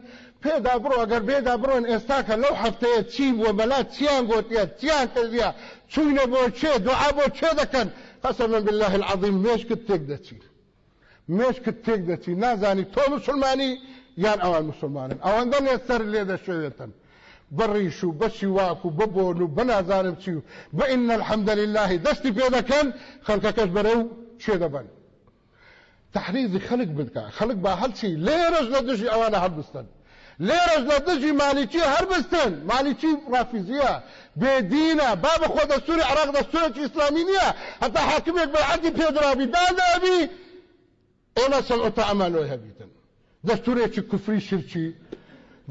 پێدا بڕۆ ئەگەر بێدا بڕۆن ئێستاکە لەو هەفتەیە چی بووە بەلا چیان گۆتیە چیان کردیە چوینە بۆ چێ دوعا بۆ چێ دەکەن قەسەمە بالله العظیم مێشکت تێک دەچی مێشکت تێک دەچی نازانی تۆ مسلمانی یان ئەوان مسلمانن. ئەوەندە لێ سەر لێ دەشوێتن بەڕیش و بەشی واک و ببۆن و بەنازانم چی و بە ئین الحەمدە لله دەستی پێ دەکەن خەڵکەکەش بەرە و چێ دەبن تحریزی خەڵک بدکە خەڵک با هەڵچی لێرەش لە دژی ئەوانە هەڵبستن لێرەش لە دژی مالیکی هەربستن مالیکی ڕافیزیە بێدینە با عراق دەستورێکی ئیسلامی نییە هەتا حاکمێک بەعەتی پێدرابی دادابی ئێمە سەڵعتە ئەمانۆی هەبیتن دەستورێکی کوفری شرچی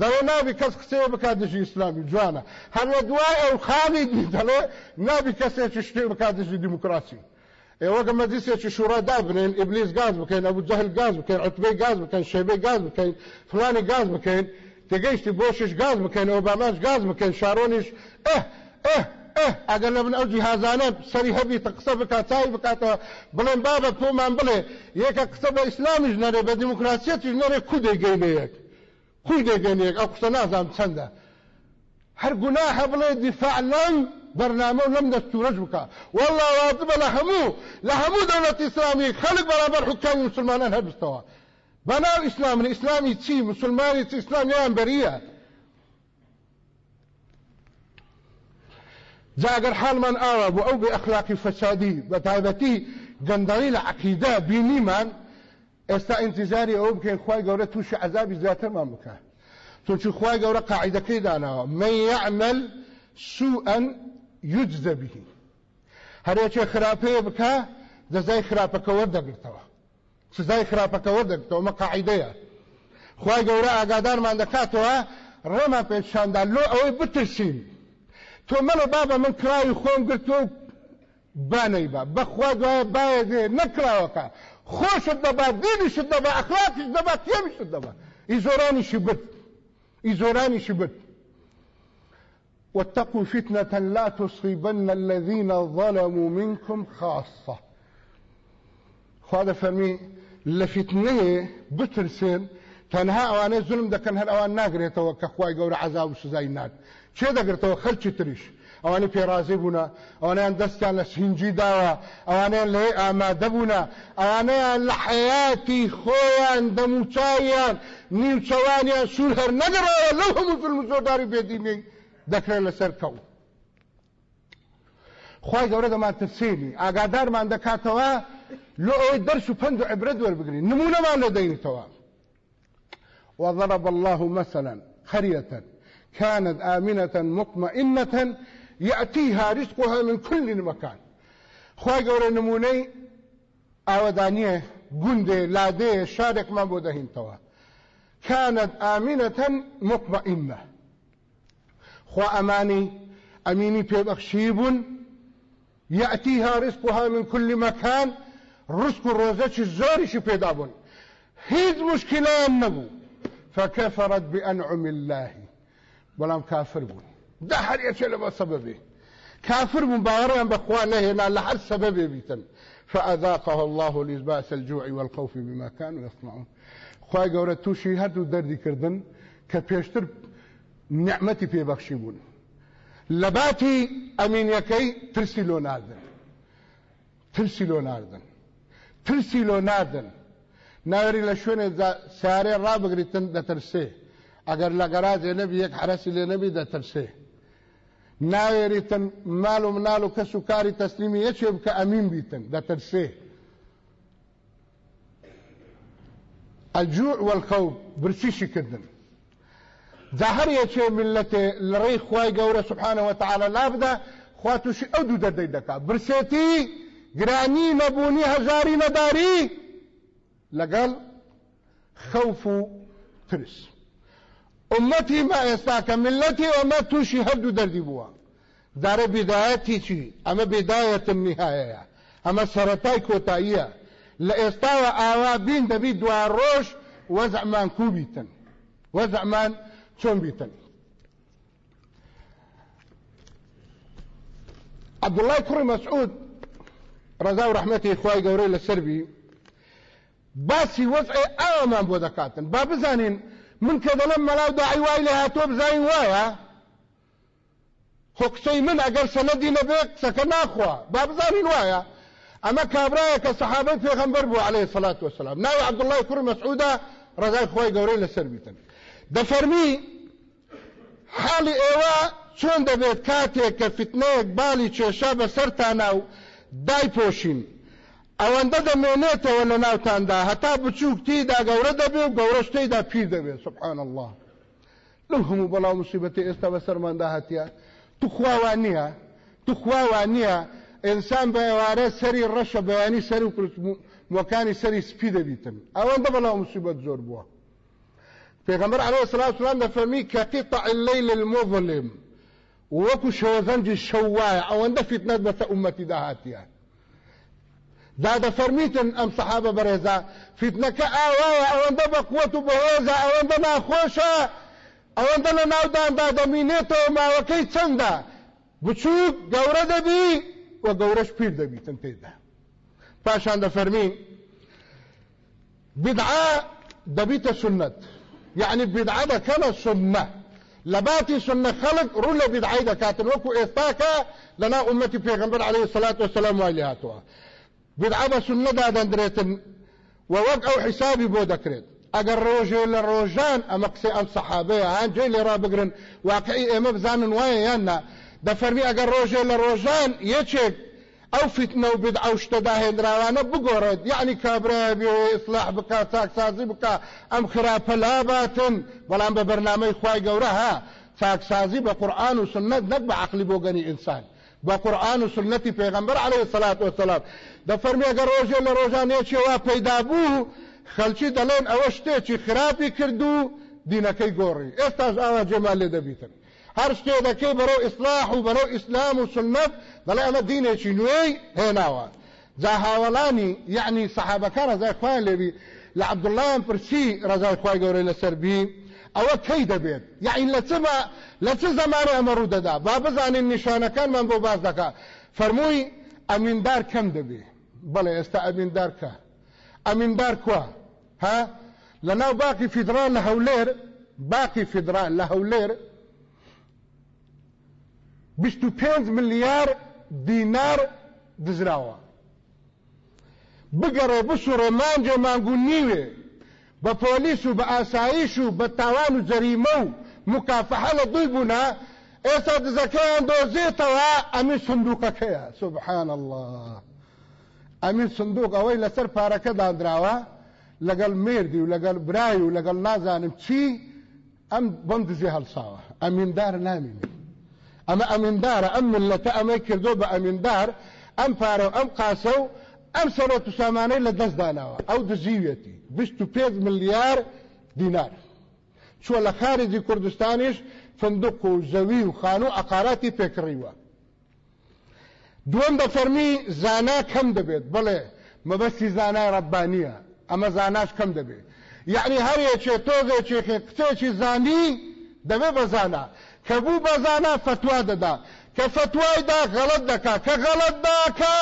دەڵێ نابی کەس قسەیە بکات دژی ئیسلامی جوانە هەر لە دوای ئەو خاڵی دەڵێ نابی کەسێکی ئێوەگە مەجلیسێکی شوڕا دابنێن ئیبلیس گاز بکەین ئەبوو جەهل گاز بکەین عوتبەی گاز بکەین شەیبەی گاز بکەین فلانی گاز بکەین تێگەیشتی بۆشش گاز بکەین ئۆباماش گاز بکەین شارۆنیش ئه ئه ئه ئەگەر لە من ئەو جیهازانە سەری هەبی تە قسە بکات چاوی بکاتەوە بڵێن بابە تۆمان بڵێ یەکە قسە بە ئیسلامیش نەرێ بە دیموکراسیەتیش نەرێ کو دەیگەینەیەک کوی دەگەنێک ئەو قسە نازانم چەندە هەر بەرنامە و لەم دەستورەش بکە والله هەموو لە هەموو دەوڵەتی ئیسلامی خەڵک بەرابەر حکامی مسلمانان هەبستەوە بەناو ئیسلامن ئیسلامی چی مسلمانی چی ئیسلامیان بەریە جاگەر حالمان ئاوا بۆ ئەو بێ ئەخلاقی فەسادی بە تایبەتی گەندەڵی لە عەقیدە بینیمان ئێستا ئینتیزاری ئەوە بکەین خی گەورە تووشی عذابی زیاترمان بکە چونچی خی گەورە قاعدەکەی داناوە من يعمل سوءا يجزى به. هەرێکێ خراپەیە بکە دەزای خراپەکە وەردەگرتەوە سزای خراپەکە وەردەگرتەوە مە قاعدەیە خی گەورە ئاگادارمان دەکاتەوە ڕێمان پێشاندا لۆ ئەوەی بترسین تۆ مەڵە بابە من کراوی خۆم گرتۆ بانەی بە بەخوا دوایە باە دێ نەکراوەکە خۆشت دەبا دینیشت دەبا ئەخلاقیش دەبا تێمیشت دەبا ئیزۆرانیشی بت ئیزۆرانیشی بت واتقوا فتنة لا تصيبن الذين ظلموا منكم خاصة. خواده فرمي لفتنه بترسين تەنها ئەوانەی زلم دەکەن هەر ئەوان ناگرێتەوە کە خخوای گەورە عذاب سزای نات چێ دەگرێتەوە؟ خەلکی تریش. ئەوانەی پێڕازی بوونە ئەوانیان دەستیان لە سینجی داوە ئەوانیان لێ ئامادە بوونە ئەوانەیان لە حیاتی خۆیان دەموچایان نیوچەوانیان سوور هەر نەگەڕەوە لەو هەموو فلم بێدینەی دەکرێت لەسەر کەوت خی گەورە دەمان ترسێنی ئاگادارمان دەکاتەوە لۆ ئەوەی دەرس و پند و عبرەت وەربگرین. نمونەمان لە دەینیتەوە وضرب الله مثلا قرية كانت آمنة مطمئنة يأتيها رزقها من كل مكان. خواهي قولي نموني آودانية قندي لادي شارك ما بودهين توا كانت آمنة مطمئنة خوا أماني أميني بيبخشيب يأتيها رزقها من كل مكان رزق الروزة الزوري بيدابون هيد مشكلة النبو فكفرت بأنعم الله. بلام كافر بون. ده هر يشي لما سببه كافر باوريان بخوان هنا لحد سببه بيتن فأذاقه الله لباس الجوع والخوف بما كانوا يصنعون. خواهي قورة توشي دردي كردن كبيشتر نعمتي في بخشيبون لباتي أمين يكي ترسلو ناردن. ترسلو ناردن. ترسلو ناردن. ناوری لە شوێنێ سارێ ڕابگریتن دەترسێ ئەگەر لە گەراجێ نەبی یەک حرەسی لێ نەبی دەترسێ ناوێریتن ماڵ و مناڵ و کەس و کاری تەسلیمی یەکێ ئەمین بیتن دەترسێ الجوع والخوف برسیشی کردن جا هەر یەکێ ملەتێ لە ڕێی خوای گەورە سبحانەوە تعالە لابدا خوا تووشی ئەو دوو دەردەی دەکات برسێتی گرانی نەبوونی هەژاری نەداری لەگەڵ خەوف و ترس. ئومەتی ما ئێستا کە ملەتی ئەمە تووشی هەردوو دەردی بووە دارە بیدایەتی چی؟ ئەمە بیدایەتم نهایەیە ئەمە سەرەتای کۆتاییە لە ئێستاوە ئاوا بین دەبی دوا ڕۆژ کوبیتن. وەزعمان چۆن بیتن عبدالله کوڕی مەسعود ڕەزا و ڕەحمەتی خوای گەورەی لەسەربی باسی وەزعی ئاوامان بۆ دەکاتن با بزانین من کە دەڵم مەلاو داعی وای لێ هاتۆ بزانین وایە خۆ قسەی من ئەگەر سەنەدی نەبێ قسەکە ناخوا. با بزانین وایە ئەمە کابراایە کە سەحابەی پێغەمبەر بوو عليه الصلاة والسلام ناوی عبدڵای کوڕ مەسعودا ڕزای خۆی گەورەی لەسەر بیتن دەفەرمی حاڵی ئێوە چۆن دەبێت کاتێک کە فتنەیەک باڵی کێشا بەسەرتانە و دایپۆشین. ئەوەندە دەمێنێتەوە لە ناوتاندا هەتا بچووک تێدا گەورە دەبێ و گەورەشتەیدا پیر دەبێت سبحان الله لەو هەموو بەڵاو مصیبەتی ئێستا بەسەرماندا هەتیە. تو خواوان نییە تو خواوان نییە. ئینسان بە ئێوارە سەری ڕەشە بەیانی سەر و موەکانی سەری سپی دەبیتن ئەوەندە بەڵاو مصیبەت زۆر بووە. پێغەمبەر عليه الصلاة والسلام دەفەرمی کە قطع الليل المظلم وەکو شەوەزەنجی شەوایە ئەوەندە فتنەت بەسە ئومەتی داهاتیە دا دەفەرمیتن ئەم سەحابە بەڕێزا فتنەکە ئاوایە ئەوەندە بە قووەت و بەهێزە ئەوەندە ناخۆشە ئەوەندە لە ناوداندا دەمینێتەوە ماوەکەی چەندە بچووک گەورە دەبی و گەورەش پیر دەبیتن تێدا پاشان دەفەرمی بدعا دەبیتە سنت. يعني بدعا دەکەنە سنە لباتي سنة خلق رول بدعي دكاتن وكو إثاكا لنا أمتي پیغمبر عليه الصلاة والسلام وعليهاتها بدعا بسنة دا دندريتن. ووقع حسابي بو دكريت اگر روجه لروجان امقسي ام صحابه هان جي لي رابقرن واقعي اما بزانن وايا يانا. دا فرمي اگر روجه لروجان يچك ئەو فتنە و بد ئەو شتە داهێنراوانە بگۆڕێت. یعنی کابرای بێ ئیسلاح بکە چاکسازی بکە ئەم خراپە لاباتن بەڵام بە بەرنامەی خی گەورە ها چاکسازی بە قورآن و سنت نەک بە عقلی بۆگەنی ئینسان. بە قورآن و سنتی پێغمبەر عليه سلات وسلام دەفەرمیێگە ڕۆژێ لە ڕۆژانێکی وا پەیدا بوو خەلکی دەڵێن ئەوە شتێکی خراپی کرد و دینەکەی گۆڕی. ئێستاش ئاوا جێمان لێ دەبیتن. هەر شتێ دەکەی بەرەو ئیسلاح و بەرەو ئیسلام و سنت دەڵێ ئەمە دینێکی نوێی هێناوە. جا هاوڵانی یعنی سەحابەکان ڕزای خوایان لێبی لە عەبدوڵڵایان پرسی ڕزای خوای گەورەی لەسەر بی ئەوە کەی دەبێت؟ یعنی لە چما لە چه زمانە ئەمە ڕوو دەدا؟ با بزانین نیشانەکانمان بۆ باز دەکات فەرمووی ئەمیندار کەم دەبێ. بەڵێ ئێستا ئەمیندار کە؟ ئەمیندار کووە ها؟ لەناو باقی فیدرال لە هەولێر باقی فیدرال لە هەولێر 25 ملیار دینار دزراوە بگەڕێ بسوڕێ مانجێ مانگو نیوێ بە پۆلیس و بە ئاسایش و بە تاوان و جەریمە و مکافحە لە دوی بوونا ئێستا دزەکەیان دۆزێتەوە ئەمی سندوقەکەیە سبحان الله. ئەمین سندوق ئەوەی لەسەر پارەکە دادراوە لەگەڵ مێردی و لەگەڵ برای و لەگەڵ نازانم چی ئەم بەم دزی هەڵساوە ئەمیندار نامینێ ئەمە ئەمیندارە ئەم ملەتە ئەمەی کردو بە ئەمیندار ئەم پارە ئەم قاسە و ئەم سەرۆت و سامانەی لە دەستداناوە ئەو دزیوێتی 25 ملیار دینار چوە لە خارجی کوردستانیش فندق و زەوی و خان و ئەقاراتی پێکڕیوە دوم دەفەرمی زانا کەم دەبێت بڵێ مەبەستی زانای ڕەبانیە ئەمە زاناش کەم دەبێت یعنی هەرێکێ تۆزێکی قچێکی زانی دەبێ بەزانا کە بوو بەزانا فتوا دەدا کە فتوایدا غەڵت دەکا کە غەڵت داکە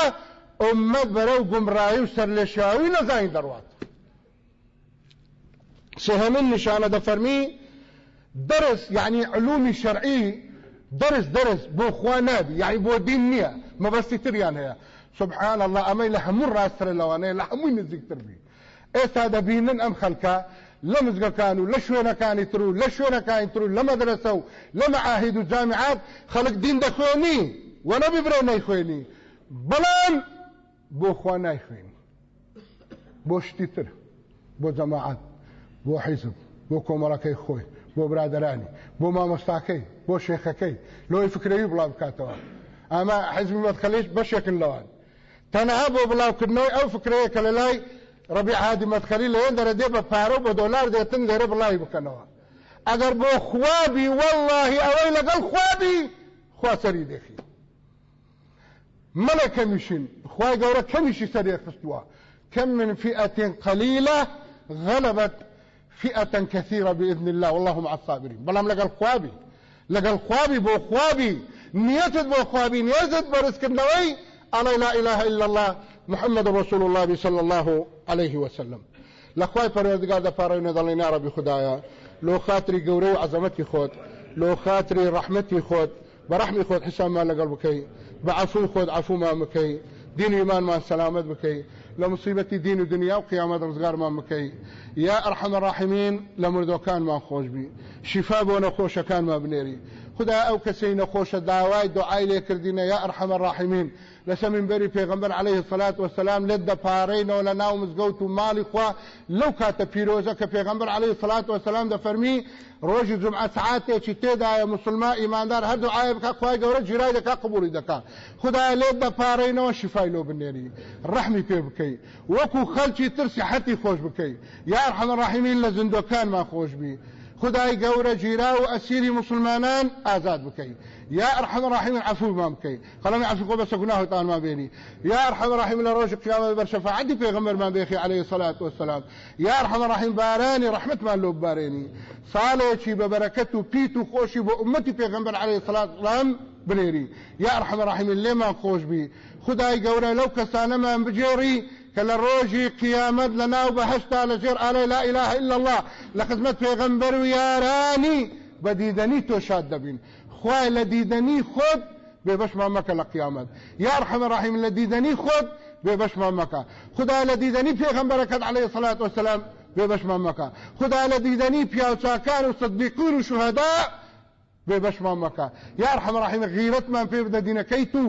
ئومەت بەرەو گومڕایی و سەر لە شاوی نەزانی دەڕوات سهمین نیشانە دەفەرمی درس يعني علومي شرعي درس درس بو خوا نابي يعني بو نية ما بس تريان هي سبحان الله أمي لحمون راسر لواني لحمون نزيك تربي ئێستا دەبینن ئەم لە مزگەکان و لە شوێنەکانی تر و لە شوێنەکانی تر و لە مەدرسە و لە مەعاهید و جامعات خەڵک دین دەخوێنی و نەبی برێ نەیخوێنی بەڵام بۆ خوا نایخوێنی. بۆ شتی تر بۆ جەماعات بۆ حیزب بۆ کۆمەڵەکەی خۆی بۆ برادرانی بۆ مامۆستاکەی بۆ شێخەکەی لۆی فکرەوی بڵاو بکاتەوە. ئەمە حزبی مەدخەلیش بەشێکن لەوان تەنها بۆ بڵاوکردنەوەی ئەو فکرەیە کە لە لای ڕبی عادی مەدخەلی لەوێن دەرەدێ بە پارە بە دۆلار دێتن لێرە بڵاوی بکەنەوە ئەگەر بۆ خوابی خوا سەری دێخی مەلە کەمیشن خوای گەورە کەمیشی سەری خستووە كم من فئة قليلة غلبت فئة كثيرة بإذن الله والله مع الصابرين. بلام لقى الخوابي لقى الخوابي بو خوابي. نيتت بو خوابي نيتت برزك النوي على لا إله إلا الله. محمد رسول الله صلى الله عليه وسلم. لخواي پروردگار د پاره نه دلینا رب خدایا لو خاطري ګوري عظمتي خود لو خاطري رحمتي خود برحمي خود حساب ما لقل بكي بعفو خود عفو ما مكي دين ايمان ما سلامت بكي لمصيبة دين ودنيا وقيامة رزقار ما مكي يا ارحم الراحمين لمردوكان ما خوش بي شفاء بونا خوش كان ما بنيري خدا أو كسين خوش دعواي دعاي لكردين يا ارحم الراحمين لسمن بري پیغمبر عليه الصلاة والسلام. لد پارين ولا ناو مزگوت مالي خوا لو كات پیروزه که پیغمبر عليه الصلاة والسلام ده فرمي روز جمعه ساعات چې تیدا یا مسلمان ایماندار هر دعای بک خوای ګوره جرای د کا قبول دکا. خدای شفای لو بنيري رحمي په بکی. وکو خلچی تر صحتي خوش بکی. یا ارحم الراحمین لزندوکان ما خوش بی. خدای گەورە گیرا و ئەسیری مسلمانان ئازاد بکەیت یا ئەرحەم ڕاحیم عفومان بکەیت خەڵمی عفو بەسە گوناهتانمان بێنی یا ئەرحەم ڕاحیم لە ڕۆژ قیامەت بەر شەفاعەتی پێغەمبەرمان بێخی عليه الصلاة والسلام. یا ئەرحەم ڕاحیم بارانی ڕەحمەتمان لۆ ببارێنی. ساڵێکی بە بەرەکەت و پیت و خۆشی بۆ ئومەتی پێغەمبەر عليه الصلاة والسلام بنێری. یا ئەرحەم ڕاحیم لێمان خۆش بی. خدای گەورە لەو کەسانەمان بجێڕی كلا روجي قيامت لنا وبهشتا لجير علي لا إله إلا الله لخدمت پیغمبر وياراني بديدني تو شاد دبين خواهي لديدني خود ببش ما مكة لقيامت يا أرحم الرحيم لديدني خود ببش ما مكة خدا لديدني پیغمبركت عليه الصلاة والسلام ببش ما مكة خدا لديدني بيوتاكان وصديقون وشهداء بێبەشمان مەکە یا ڕحم ڕحیم غیرەتمان پێ بدە دینەکەی تو؟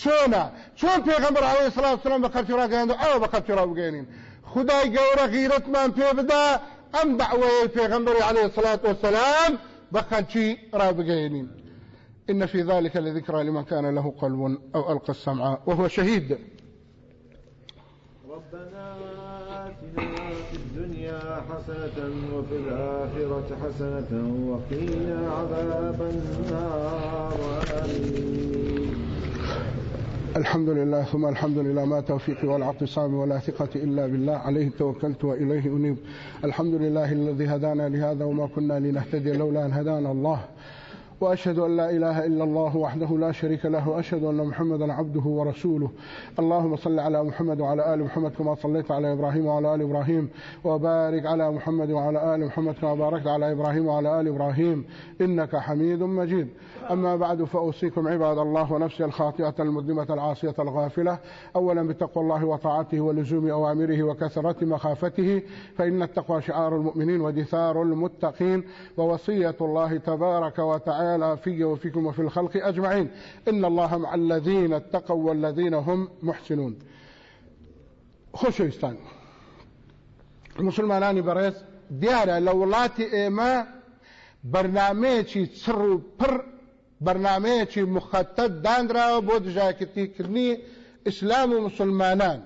چۆنە چۆن پێغەمبەر عەلەیهی سەلام سەلام بە خەڵکی ڕاگەیاند و ئەوە بە خەڵکی ڕاوگەێنین خدای گەورە غیرەتمان پێ بدە ئەم دعوەیە پێغەمبەری عەلەیهی الصلاة والسلام بە خەڵکی ڕابگەێنین إن في ذلك لذكرى لمن كان له قلب أو ألقى السمع وهو شهيد. وفي الآخرة حسنة وقنا عذاب النار. آمين. الحمد لله ثم الحمد لله ما توفيقي ولا اعتصامي ولا ثقة إلا بالله عليه توكلت وإليه أنيب. الحمد لله الذي هدانا لهذا وما كنا لنهتدي لولا أن هدانا الله. وأشهد أن لا إله إلا الله وحده لا شريك له وأشهد أن محمدا عبده ورسوله. اللهم صل على محمد وعلى آل محمد كما صليت على إبراهيم وعلى آل إبراهيم وبارك على محمد وعلى آل محمد كما باركت على إبراهيم وعلى آل إبراهيم إنك حميد مجيد. أما بعد فأوصيكم عباد الله ونفسي الخاطئة المذنبة العاصية الغافلة. أولا بتقوى الله وطاعته ولزوم أوامره وكثرة مخافته فإن التقوى شعار المؤمنين ودثار المتقين ووصية الله تبارك وتعالى في وفيكم وفي الخلق أجمعين. إن الله مع الذين اتقوا والذين هم محسنون. خۆشەویستان مسلمانانی بەڕێز دیارە لە وڵاتی ئێمە بەرنمەیەکی چڕ پڕ بەرنمەیەکی مخەتت دانراوە بۆ دژاکردنی ئیسلام و مسلمانان.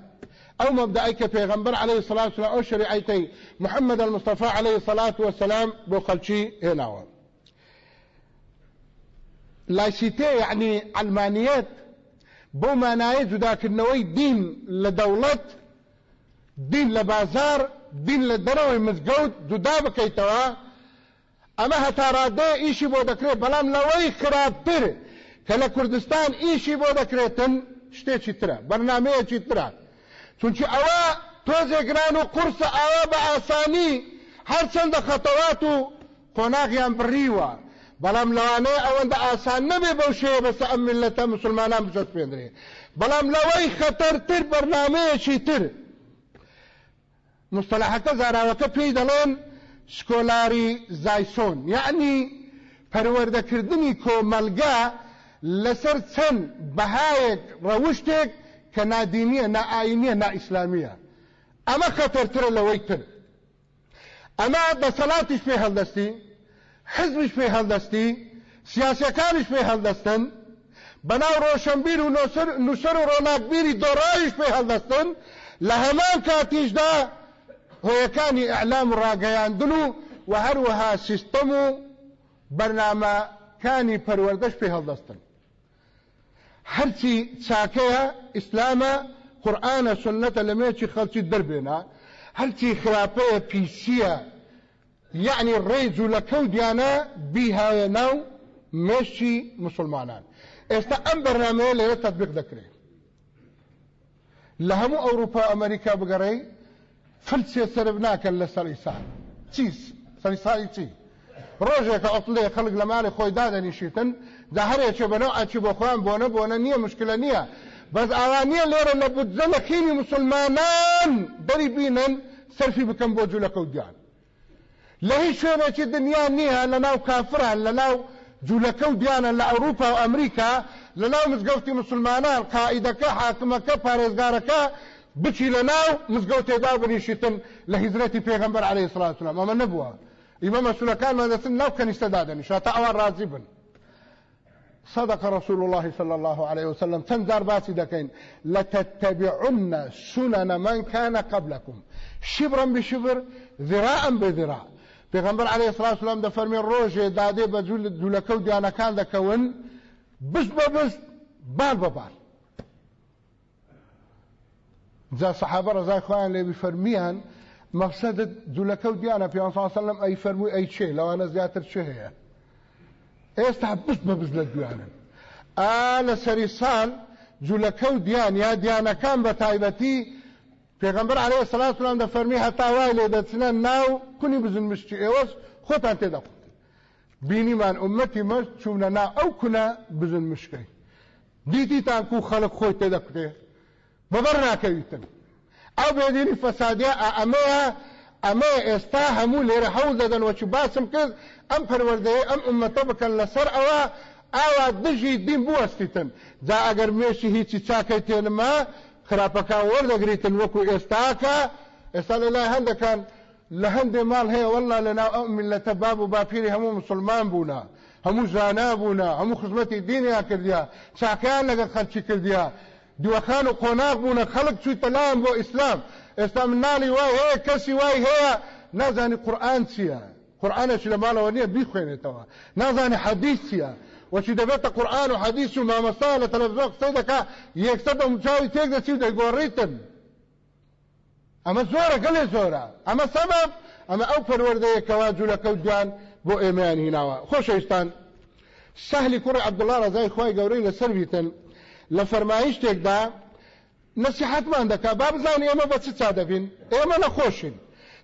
ئەو مەبدعی کە پێغمبەر عليه والسلام ئەو شریعەتی محمد المصطفى عليه الصلاة والسلام بۆ خەلکی هێناوە. لایسیتێ یعنی علمانیت بۆ مانایە جوداکردنەوەی دین لە دەوڵەت دین لە بازار دین لە دەرەوەی مزگەوت جودا ئەمە هەتاڕادێ ئیشی بۆ دەکرێت بەڵام لەوەی خراپتر کە لە کوردستان ئیشی بۆ دەکرێتن شتێکی ترە بەرنمەیەکی ترە چونکی ئەوە تۆزێگران و قورسە ئاوا بە ئاسانی هەرچەندە خەتەوات و قۆناغیان بڕیوە بەڵام لەوانەیە ئەوەندە ئاسان نەبێ بەو شێوە بەسە ئەم ملەتە مسلمانان بجەت پێندرێ بەڵام لەوەی خەتەرتر بەرنمەیەکی تر. مستەلاحەکە زاراوەکە پێی دەڵێن سکۆلاری زایسۆن. یعنی پەروەردەکردنی کۆمەلگا لەسەر چەند بەهایەک ڕەوشتێک کە نادینیە نائینیە نائیسلامیە ئەمە خەتەرترە لەوەی تر. ئەمە دەسەڵاتیش پێ هەڵدەستی حزبش پێی هەڵدەستی سیاسەکانش پێی هەڵدەستن بەناو ڕۆشنبیر و نووسەر و ڕۆناکبیری دۆڕایش پێی هەڵدەستن لە هەمان کاتیشدا هۆیەکانی ئەعلام ڕاگەیاندن و و هەروەها سیستەم و بەرنامەکانی پەروەردەش پێی هەڵدەستن هەرچی چاکەیە ئیسلامە قورآانە سنەتە لە مێکی خەڵکی دەربێنە هەرچی خراپەیە پیسیە یعنی ڕێز و لە کەوتیانە بیهایە ناو مێشتی مسلمانان. ئێستا ئەم بەرنمەیە لەوێ تەطبیق دەکرێت لە هەموو ئەوروپا ئەمریکا بگەڕێی فلسێ سرب ناکەن لە سەریسان چیس سەریسایی چی ڕۆژێکە ئۆتلێ خەڵک لە ماڵی خۆی دادەنیشیتن دا هەرێکێ بەنەو ئاچی بۆ خۆیان بۆنە بۆنە نییە مشکلە نییە بەس ئاوانیە لێرە لە بودجە لە خینی مسلمانان دەری بینن سەرفی بکەم بۆ جوولەکەوتیان لە هیچ شوێنێکی دنیا نییە لە ناو کافران لە ناو جوولەکە و دیانە لە ئەوروپا و ئەمریکا لە ناو مزگەوتی مسلمانان قائیدەکە حاکمەکە پارێزگارەکە بچی لە ناو مزگەوتێدا بنیشتن لە هیزرەتی پێغمبەر عليه والسلام ئەمە نەبووە. ئیمە مەسولەکانمان دەچن ناو کەنیستەدا دەنیشە تا ئەوان ڕازی بن. صدق رسول الله صلى الله عليه وسلم. تنزار باسي دكين لتتبعن سنن من كان قبلكم. شبرا بشبر ذراعا بذراع. پیغمبر علیه الصلاه والسلام د فرمی روزه داده به دولکو دیانکان دکون بس به بس بال به جا سەحابە ڕزای خۆیان لێبی فەرمیان مەقصدت جوولەکەوت دیانە پێسان لەم ئەی فەرمووی ئەی چێ لەوانە زیاتر چێ هەیە ئێستا بست بە بز لە دوانن ئا لە سەری ساڵ جوولەکەوت دیان یا دیانەکان بە تایبەتی پێغمبەر عليه سلاات سلام دە فەرمی هەتاوای لێ دەچنە ناو کونی بزن مشتی. ئێوەش خۆتان تێدەخ بینیمان ئومەتی مەش چوونە نا ئەو کونە بزن مشکی. دیتی تاکو خەڵک خۆی تێدەکرێت بەبەر ناکەویتن ئەو بێدینی فەسادیا ئەمەیە ئەمە ئێستا هەموو لێرە هەوڵ دەدەن وەچی باسم کرد ئەم پەروەردەیە ئەم ئومەتە بکەن لەسەر ئەوە ئاوا دژی دین بوەستیتن جا ئەگەر مێشی هیچی چاکەی تێنما خراپەکان وەردەگریتن وەکو ئێستاکە ئێستا لە لای هەندەکان لە هەندێ ماڵ هەیە وەڵا لەناو ئەو میلەتە باب و باپیری هەموو مسلمان بوونا هەموو زانا بوونا هەموو خزمەتی دینیان کردیا چاکیان لەگەڵ خەلکی کردیا. دیوەخان و قۆناغ بوونە خەڵک چوویتە لایەن بۆ ئیسلام ئێستا مناڵی وای هەیە کەسی وای هەیە نازانی قورآن چییە قورآنێکی لە ماڵەوە نییە بیخوێنێتەوە نازانی حەدیث چییە وەچی دەبێتە قورآن و حەدیث و مامەستا لە تەلەڤزیۆن قسەی دەکا یەکسەر بە مچاوی تێک دەچی و دەیگۆڕیتن ئەمە زۆرە گەلێ زۆرە ئەمە سەبەب ئەمە ئەو پەروەردەیەکەوا جوولەکە و گویان بۆ ئێمەیان هیناوە خۆشەویستان سەهلی کوڕی عەبدوڵڵا ڕەزای خۆی گەورەی لەسەر بیتن لە فەرمایشتێکدا نصیحتمان دەکا با بزانانی ئێمە بە چ چا دەبین؟ ئێمە نەخۆشین.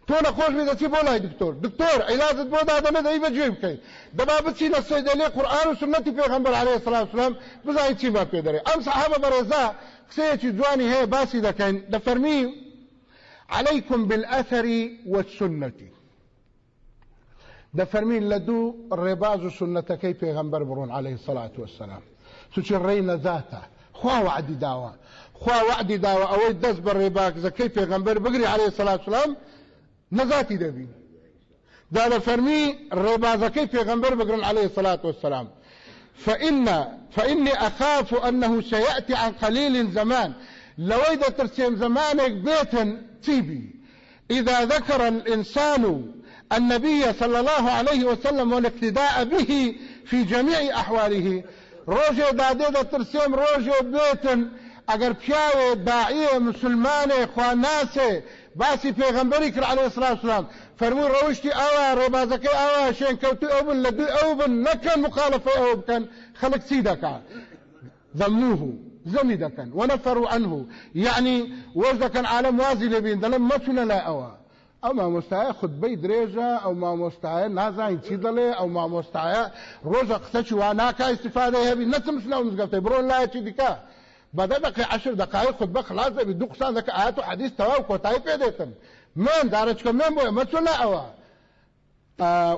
تۆ نەخۆش دەچی بۆ لای دکتۆر. دکتۆر عیلازت بۆ دادەمە دەی بەگوێ بکەیت دەبا بچینە سەیدەلێ قورئان و سنەتی پێغەمبەر عليه الصلاة والسلام بزانین چی با پێ دەرێ. ئەم سەحابە بەڕێزا قسەیەکی جوانی هەیە باسی دەکەین. دەفەرمی عليكم بالأثر والسنة دەفەرمین لە دوو ڕێباز و سنەتەکەی پێغەمبەر بڕۆن عليه الصلاة والسلام سوچی ڕێی نەزاتە خوا وعدی داوە خوا وعدی داوە ئەوەی دەست بە ڕێباکزەکەی پێغەمبەر بگری عليه والسلام نەزاتی دەبی دا دەفەرمی ڕێبازەکەی پێغەمبەر بگرن عليه الصلاة والسلام. فإن فإني أخاف أنه سيأتي عن قليل زمان. لو إذا ترسيم زمانك بيتا تيبي إذا ذكر الإنسان النبي صلى الله عليه وسلم والاقتداء به في جميع أحواله. روجه داده دا ترسيم روجه بيتا اگر پیاوه داعیه مسلمانه خواناسه باسی پێغمبەری کرد عليه الصلاة والسلام. فرمووی ڕەوشتی ئەوە ڕێبازەکەی ئەوە شوێنکەوتی ئەو بن لە دوی ئەو بن نەکەن مخالفە ئەو بکەن خەڵک چی دەکات دكن ونفروا عنه. وجد كان عالم وازي لبين دلم ما تنا لا أوا أو ما مستعى خطبه درێژە أو ما مستعى نازانین چی دەڵێ أو ما مستعى ڕۆژە قسەی واناکە استفاده هەبی نەچمش ناو مزگەوتەی بڕۆن لایەکی دیکە بەدە دقی عشر دقایق خطبه خلاص دەبی دوو قسان دەکە ئاەت و حەدیث تەواو کۆتایی پێ دێتن من دارچکە من بۆ ئەمە چۆن لا ئەوە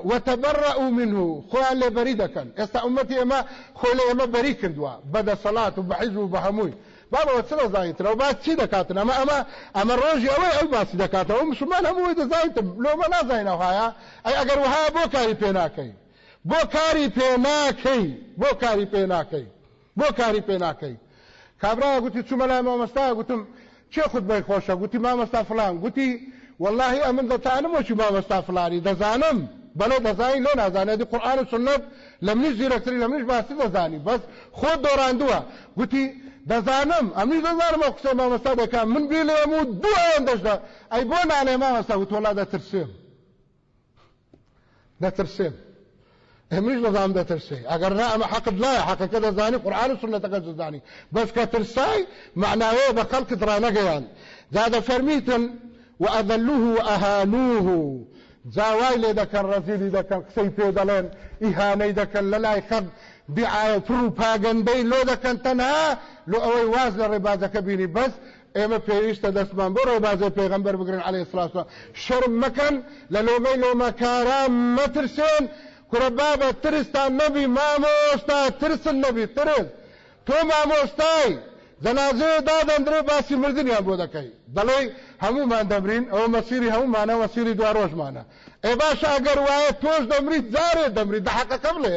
وتبرأوا منه. خوان لێ بەری دەکەن ئێستا ئومەتی ئێمە خۆی لە ئێمە بەری کردووە بەدە سەڵات و بەحیز و بەهەمووی بابەوە چرە زانیترەوە با چی دەکاتن ئەمە ئەمە ئەمە ڕۆژی ئەوەی ئەو باسی دەکاتەوە مسلمان هەمووی دەزانیتم لۆمە نازانینەوەهایە ئەی ئەگەر وها بۆ کاری پێ ناکەین بۆ کاری پێ ناکەی بۆ کاری پێ ناکەی بۆ کاری پێ ناکەی کابرا گوتی چوومە لای مامەستا گوتم چێ خود بەی خۆشە گوتی مامەستا فلان گوتی والله ئەمن دەتانم وەچی مامەستا فلانی دەزانم بەڵێ دەزانی لۆ نازانێتی قورآن و سنت لە منیش زیرەکتری لە منیش باسی دەزانی بەس خۆ دۆڕاندووە گوتی دەزانم ئەمیش دەزانم ئەو قسە مامەستا دەکەم من بێ لێم و ئەوەن دەشدا ئەی بۆ نانێ مامەستا وتۆڵا دەترسێم دەترسێم ئەمریش دەزانم دەترسێ ئەگەر نا ئەمە حەقت لایە حەقەکە دەزانی قورآن و سنەتەکە دەزانی بەس کە ترسای معناوەیە بە خەڵکت ڕانەگەیان جا دەفەرمیتن وأذلوه وأهانوه جاوای لێ دەکەن ڕەزیلی دەکەن قسەی پێ دەڵێن ئیهانەی دەکەن لە لای خەڵ دیعاە پروپاگەندەی لۆ دەکەن تەنها لۆ ئەوەی واز لە ڕێبازەکە بینی بەس ئێمە پێویستە دەستمان بۆ ڕێبازە پێغەمبەر بگرن عليه سلاسە شرم مەکەن لە لۆمەی لۆمەکاران مەترسێن. کورە بابە ترستان نەبی مامۆستا ترسن نەبی ترس. تۆ مامۆستای جەنازێ دادەندرێ باسی مردنیان بۆ دەکەی. دەڵێ هەمومان دەمرین ئەوە مەسیری هەمومانە وەسیری دوا ڕۆژمانە ئێ باش ئەگەر وایە تۆش دەمریت جارێ دەمریت دەحەقەکە بڵێ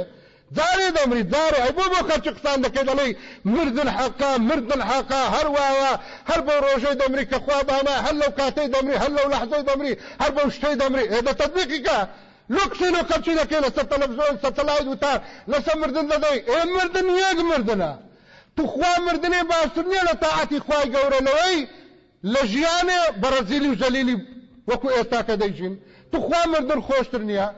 جارێ دەمریت جارێ ئەی بۆ بۆ خەرچی قسان دەکەی دەڵێ مردن حەقا مردن حەقا هەر وایە هەر بۆ ڕۆژەی دەمری کە خوابانە هەر لەو کاتەی دەمری هەر لەو لەحزەی دەمری هەر بەو شتەی دەمری ئێدە تەطبیقی کە لوکسی لو خەرچی دەکەی لەسەر تەلەڤزیۆن سەتەلایت وتار لەسەر مردن دەدەی ئێ مردن یەک مردنە تو خوا مردنێ باشتر نییە لە تاعاتی خوای گەورەلەوەی لە ژیانێ بەڕەزیلی و زەلیلی وەکو ئێستاکە دەیژین تو خوا مردن خۆشتر نییە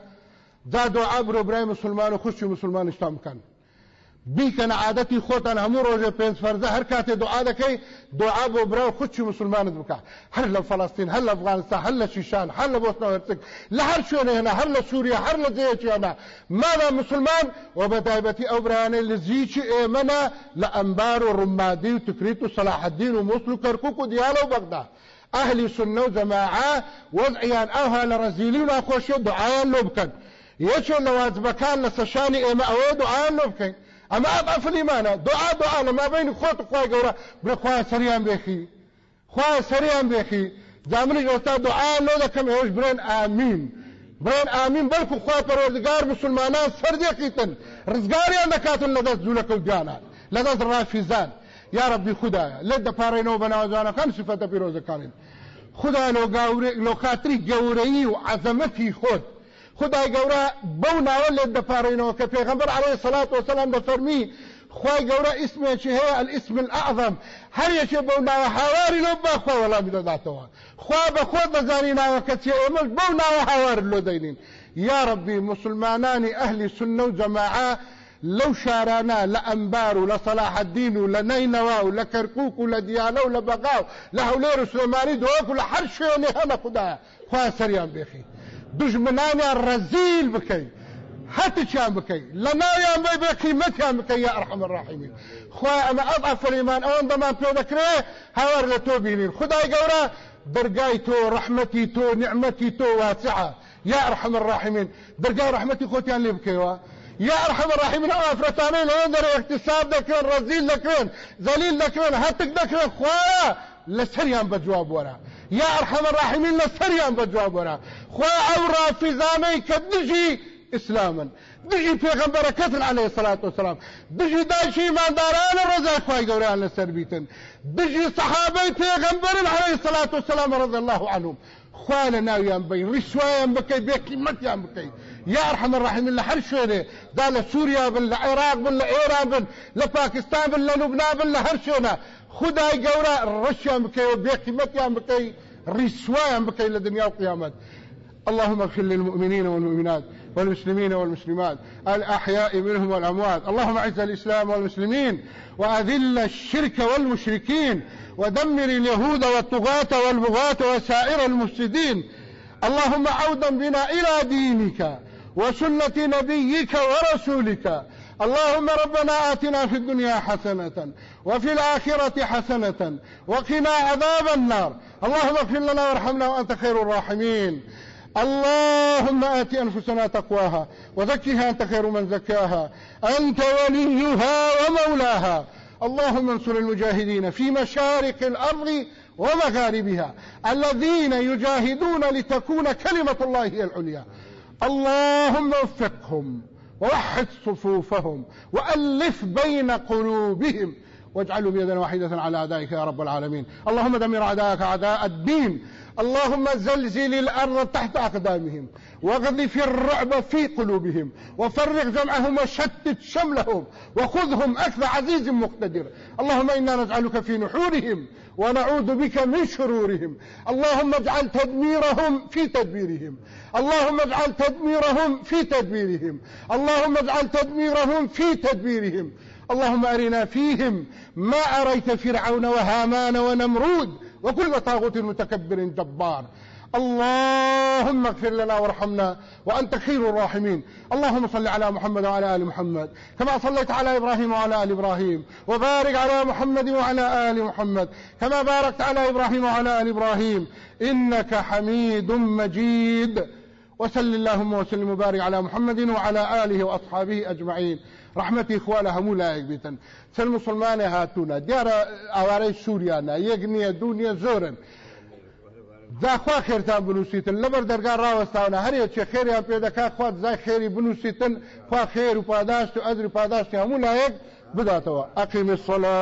دا دوعا برۆ برای مسلمان و خوشی مسلمانشتان بکەن بیکەنە عادەتی خۆتان هەموو ڕۆژێ پێنج فەرزە هەر کاتێ دوعا دەکەی دوعا بۆ برا و خوچی مسلمانت بکە هەر لە فەڵاستین هەر لە ئەفغانستان هەر لە شیشان هەر لە بۆسنە هەرسک لە هەر شوێنە هێنا هەر لە سووریا هەر لە جەیەکیانە مادا مسلمان و بە تایبەتی ئەو برانەی لە زیچی ئێمەە لە ئەمبار و ڕمادی و تکریت و سەلاحەدین و موسل و کەرکک و دیالە و بەغدا ئەهلی و جەماعە وەزعیان ئەوها لە ڕەزیلی و لۆ بکەن یەکێ لە واجبەکان لە سەشانی ئێمە ئەوەیە دوعایان لۆ بکەین أما اضعف الايمان دعاء دعاء لما بين خوت خواه قورا بلا خواه سريان بيخي. خواه سريان بيخي. زامني جوستا دعاء لو دكم يوش برين آمين. برين آمين بلکو خواه پروردگار مسلمانان سر دیقیتن رزگاریان دکاتن لدست زولک و جانان لدست رافیزان. یا ربی خدایا لد پارینو بناوزانا کن صفت پیروزکانین خدا لو گاوری لو خاطری گورایی و عظمتی خود. خدای گەورە بەو ناوە لێت دەپارڕینەوە کە پێغمبەر عليه سلات وسلام دەفەرمی خی گەورە ئیسمێکی هەیە ئەلئیسم الأعظم. هەر یەکێ بەو ناوە هاواری لۆ باخوا وەڵامی دەداتەوە خوا بە خۆت دەزانی ناوە کەچێ ئێمەش بەو ناوە هاوار لۆ دەینین. یا ربی مسلمانانی ئەهلی سنە و جەماعە لەو شارانە لە ئەمبار و لە سەلاح الدین و لە نەینەوە و لە کەرکک و لە و لە بەغاو لە هەولێر و سلێمانی و ڕەزیل بکەی هەتیان بکەی لە ناویان بێ بێ قیمەتیان بکەی یا ئەرحەم الراحیمین خوا ئەمە ئەب ئەفریمان ئەوەن دەمان پێ دەکرێ هاوار لە تۆ بینین خدای گەورە دەرگای تۆ ڕەحمەتی تۆ نعمەتی تۆ واسعە یا ئەرحەم الراحیمین دەرگای ڕەحمەتی خۆتیان لێ بکەیەوە يا ارحم الراحمين أو افرتانين لندر اقتصاد دكرن رزيل دكرن ذليل دكرن هتك دكرن خوايا لسريان بجواب ورا يا أرحم الراحمين لسريان بجواب ورا خوا أو رافزاني كدجي إسلاما. دجي پیغمبر كتن عليه الصلاة والسلام. دجي داشي ما داران الرزا خواهي قوريان لسر بيتن. دجي صحابي پیغمبر عليه الصلاة والسلام رضي الله عنهم. خوانا ناويان بين رشوايان بكي بيكي متيان بكي. يا أرحم الراحمين لحر شوينه دا لسوريا بل لعراق بل لإيران بل لباكستان بل للبنان بل لهر شوينه خدای گەورە ڕەشیان بکەی و بێقیمەتیان بکەی ڕیسوایان بکەی لە دنیا و اللهم اغفر للمؤمنين والمؤمنات والمسلمين والمسلمات الأحياء منهم والأموات. اللهم اعز الإسلام والمسلمين وأذل الشرك والمشركين ودمر اليهود والطغاة والبغاة وسائر المفسدين. اللهم عودا بنا إلى دينك وسنة نبيك ورسولك اللهم ربنا آتنا في الدنيا حسنة وفي الآخرة حسنة وقنا عذاب النار. اللهم اغفر لنا وارحمنا وأنت خير الراحمين. اللهم آت أنفسنا تقواها وزكها أنت خير من زكاها. أنت وليها ومولاها. اللهم انصر المجاهدين في مشارق الأرض ومغاربها الذين يجاهدون لتكون كلمة الله هي العليا. اللهم وفقهم. ووحد صفوفهم وألف بين قلوبهم واجعلهم يدا واحدة على أعدائك يا رب العالمين. اللهم دمر أعدائك أعداء الدين. اللهم زلزل الأرض تحت أقدامهم واغذف الرعب في قلوبهم وفرق جمعهم وشتت شملهم وخذهم أكثر عزيز مقتدر. اللهم إنا نجعلك في نحورهم ونعوذ بك من شرورهم. اللهم اجعل تدميرهم في تدبيرهم اللهم اجعل تدميرهم في تدبيرهم اللهم اجعل تدميرهم في تدبيرهم اللهم أرنا فيهم ما أريت فرعون وهامان ونمرود وكل طاغوت متكبر جبار. اللهم اغفر لنا وارحمنا وأنت خير الراحمين. اللهم صل على محمد وعلى آل محمد. كما صليت على إبراهيم وعلى آل إبراهيم. وبارك على محمد وعلى آل محمد. كما باركت على إبراهيم وعلى آل إبراهيم. إنك حميد مجيد. وسل اللهم وسلم وبارك على محمد وعلى آله وأصحابه أجمعين. رحمتي خواله همو لایق بیتن سل مسلمان هاتونا. دیار اواره سوریانا یک نیه دو نیه زورن. دا خوا خێرتان بنووسیتن لەبەر دەرگا ڕاوەستاونە هەرێکێ خێریان پێدەکا خوات زای خێری بنووسیتن خوا خێر و پاداشت و ئەدر و پاداشتی هەموو لایەک بداتەوە. ئەقیمی سڵە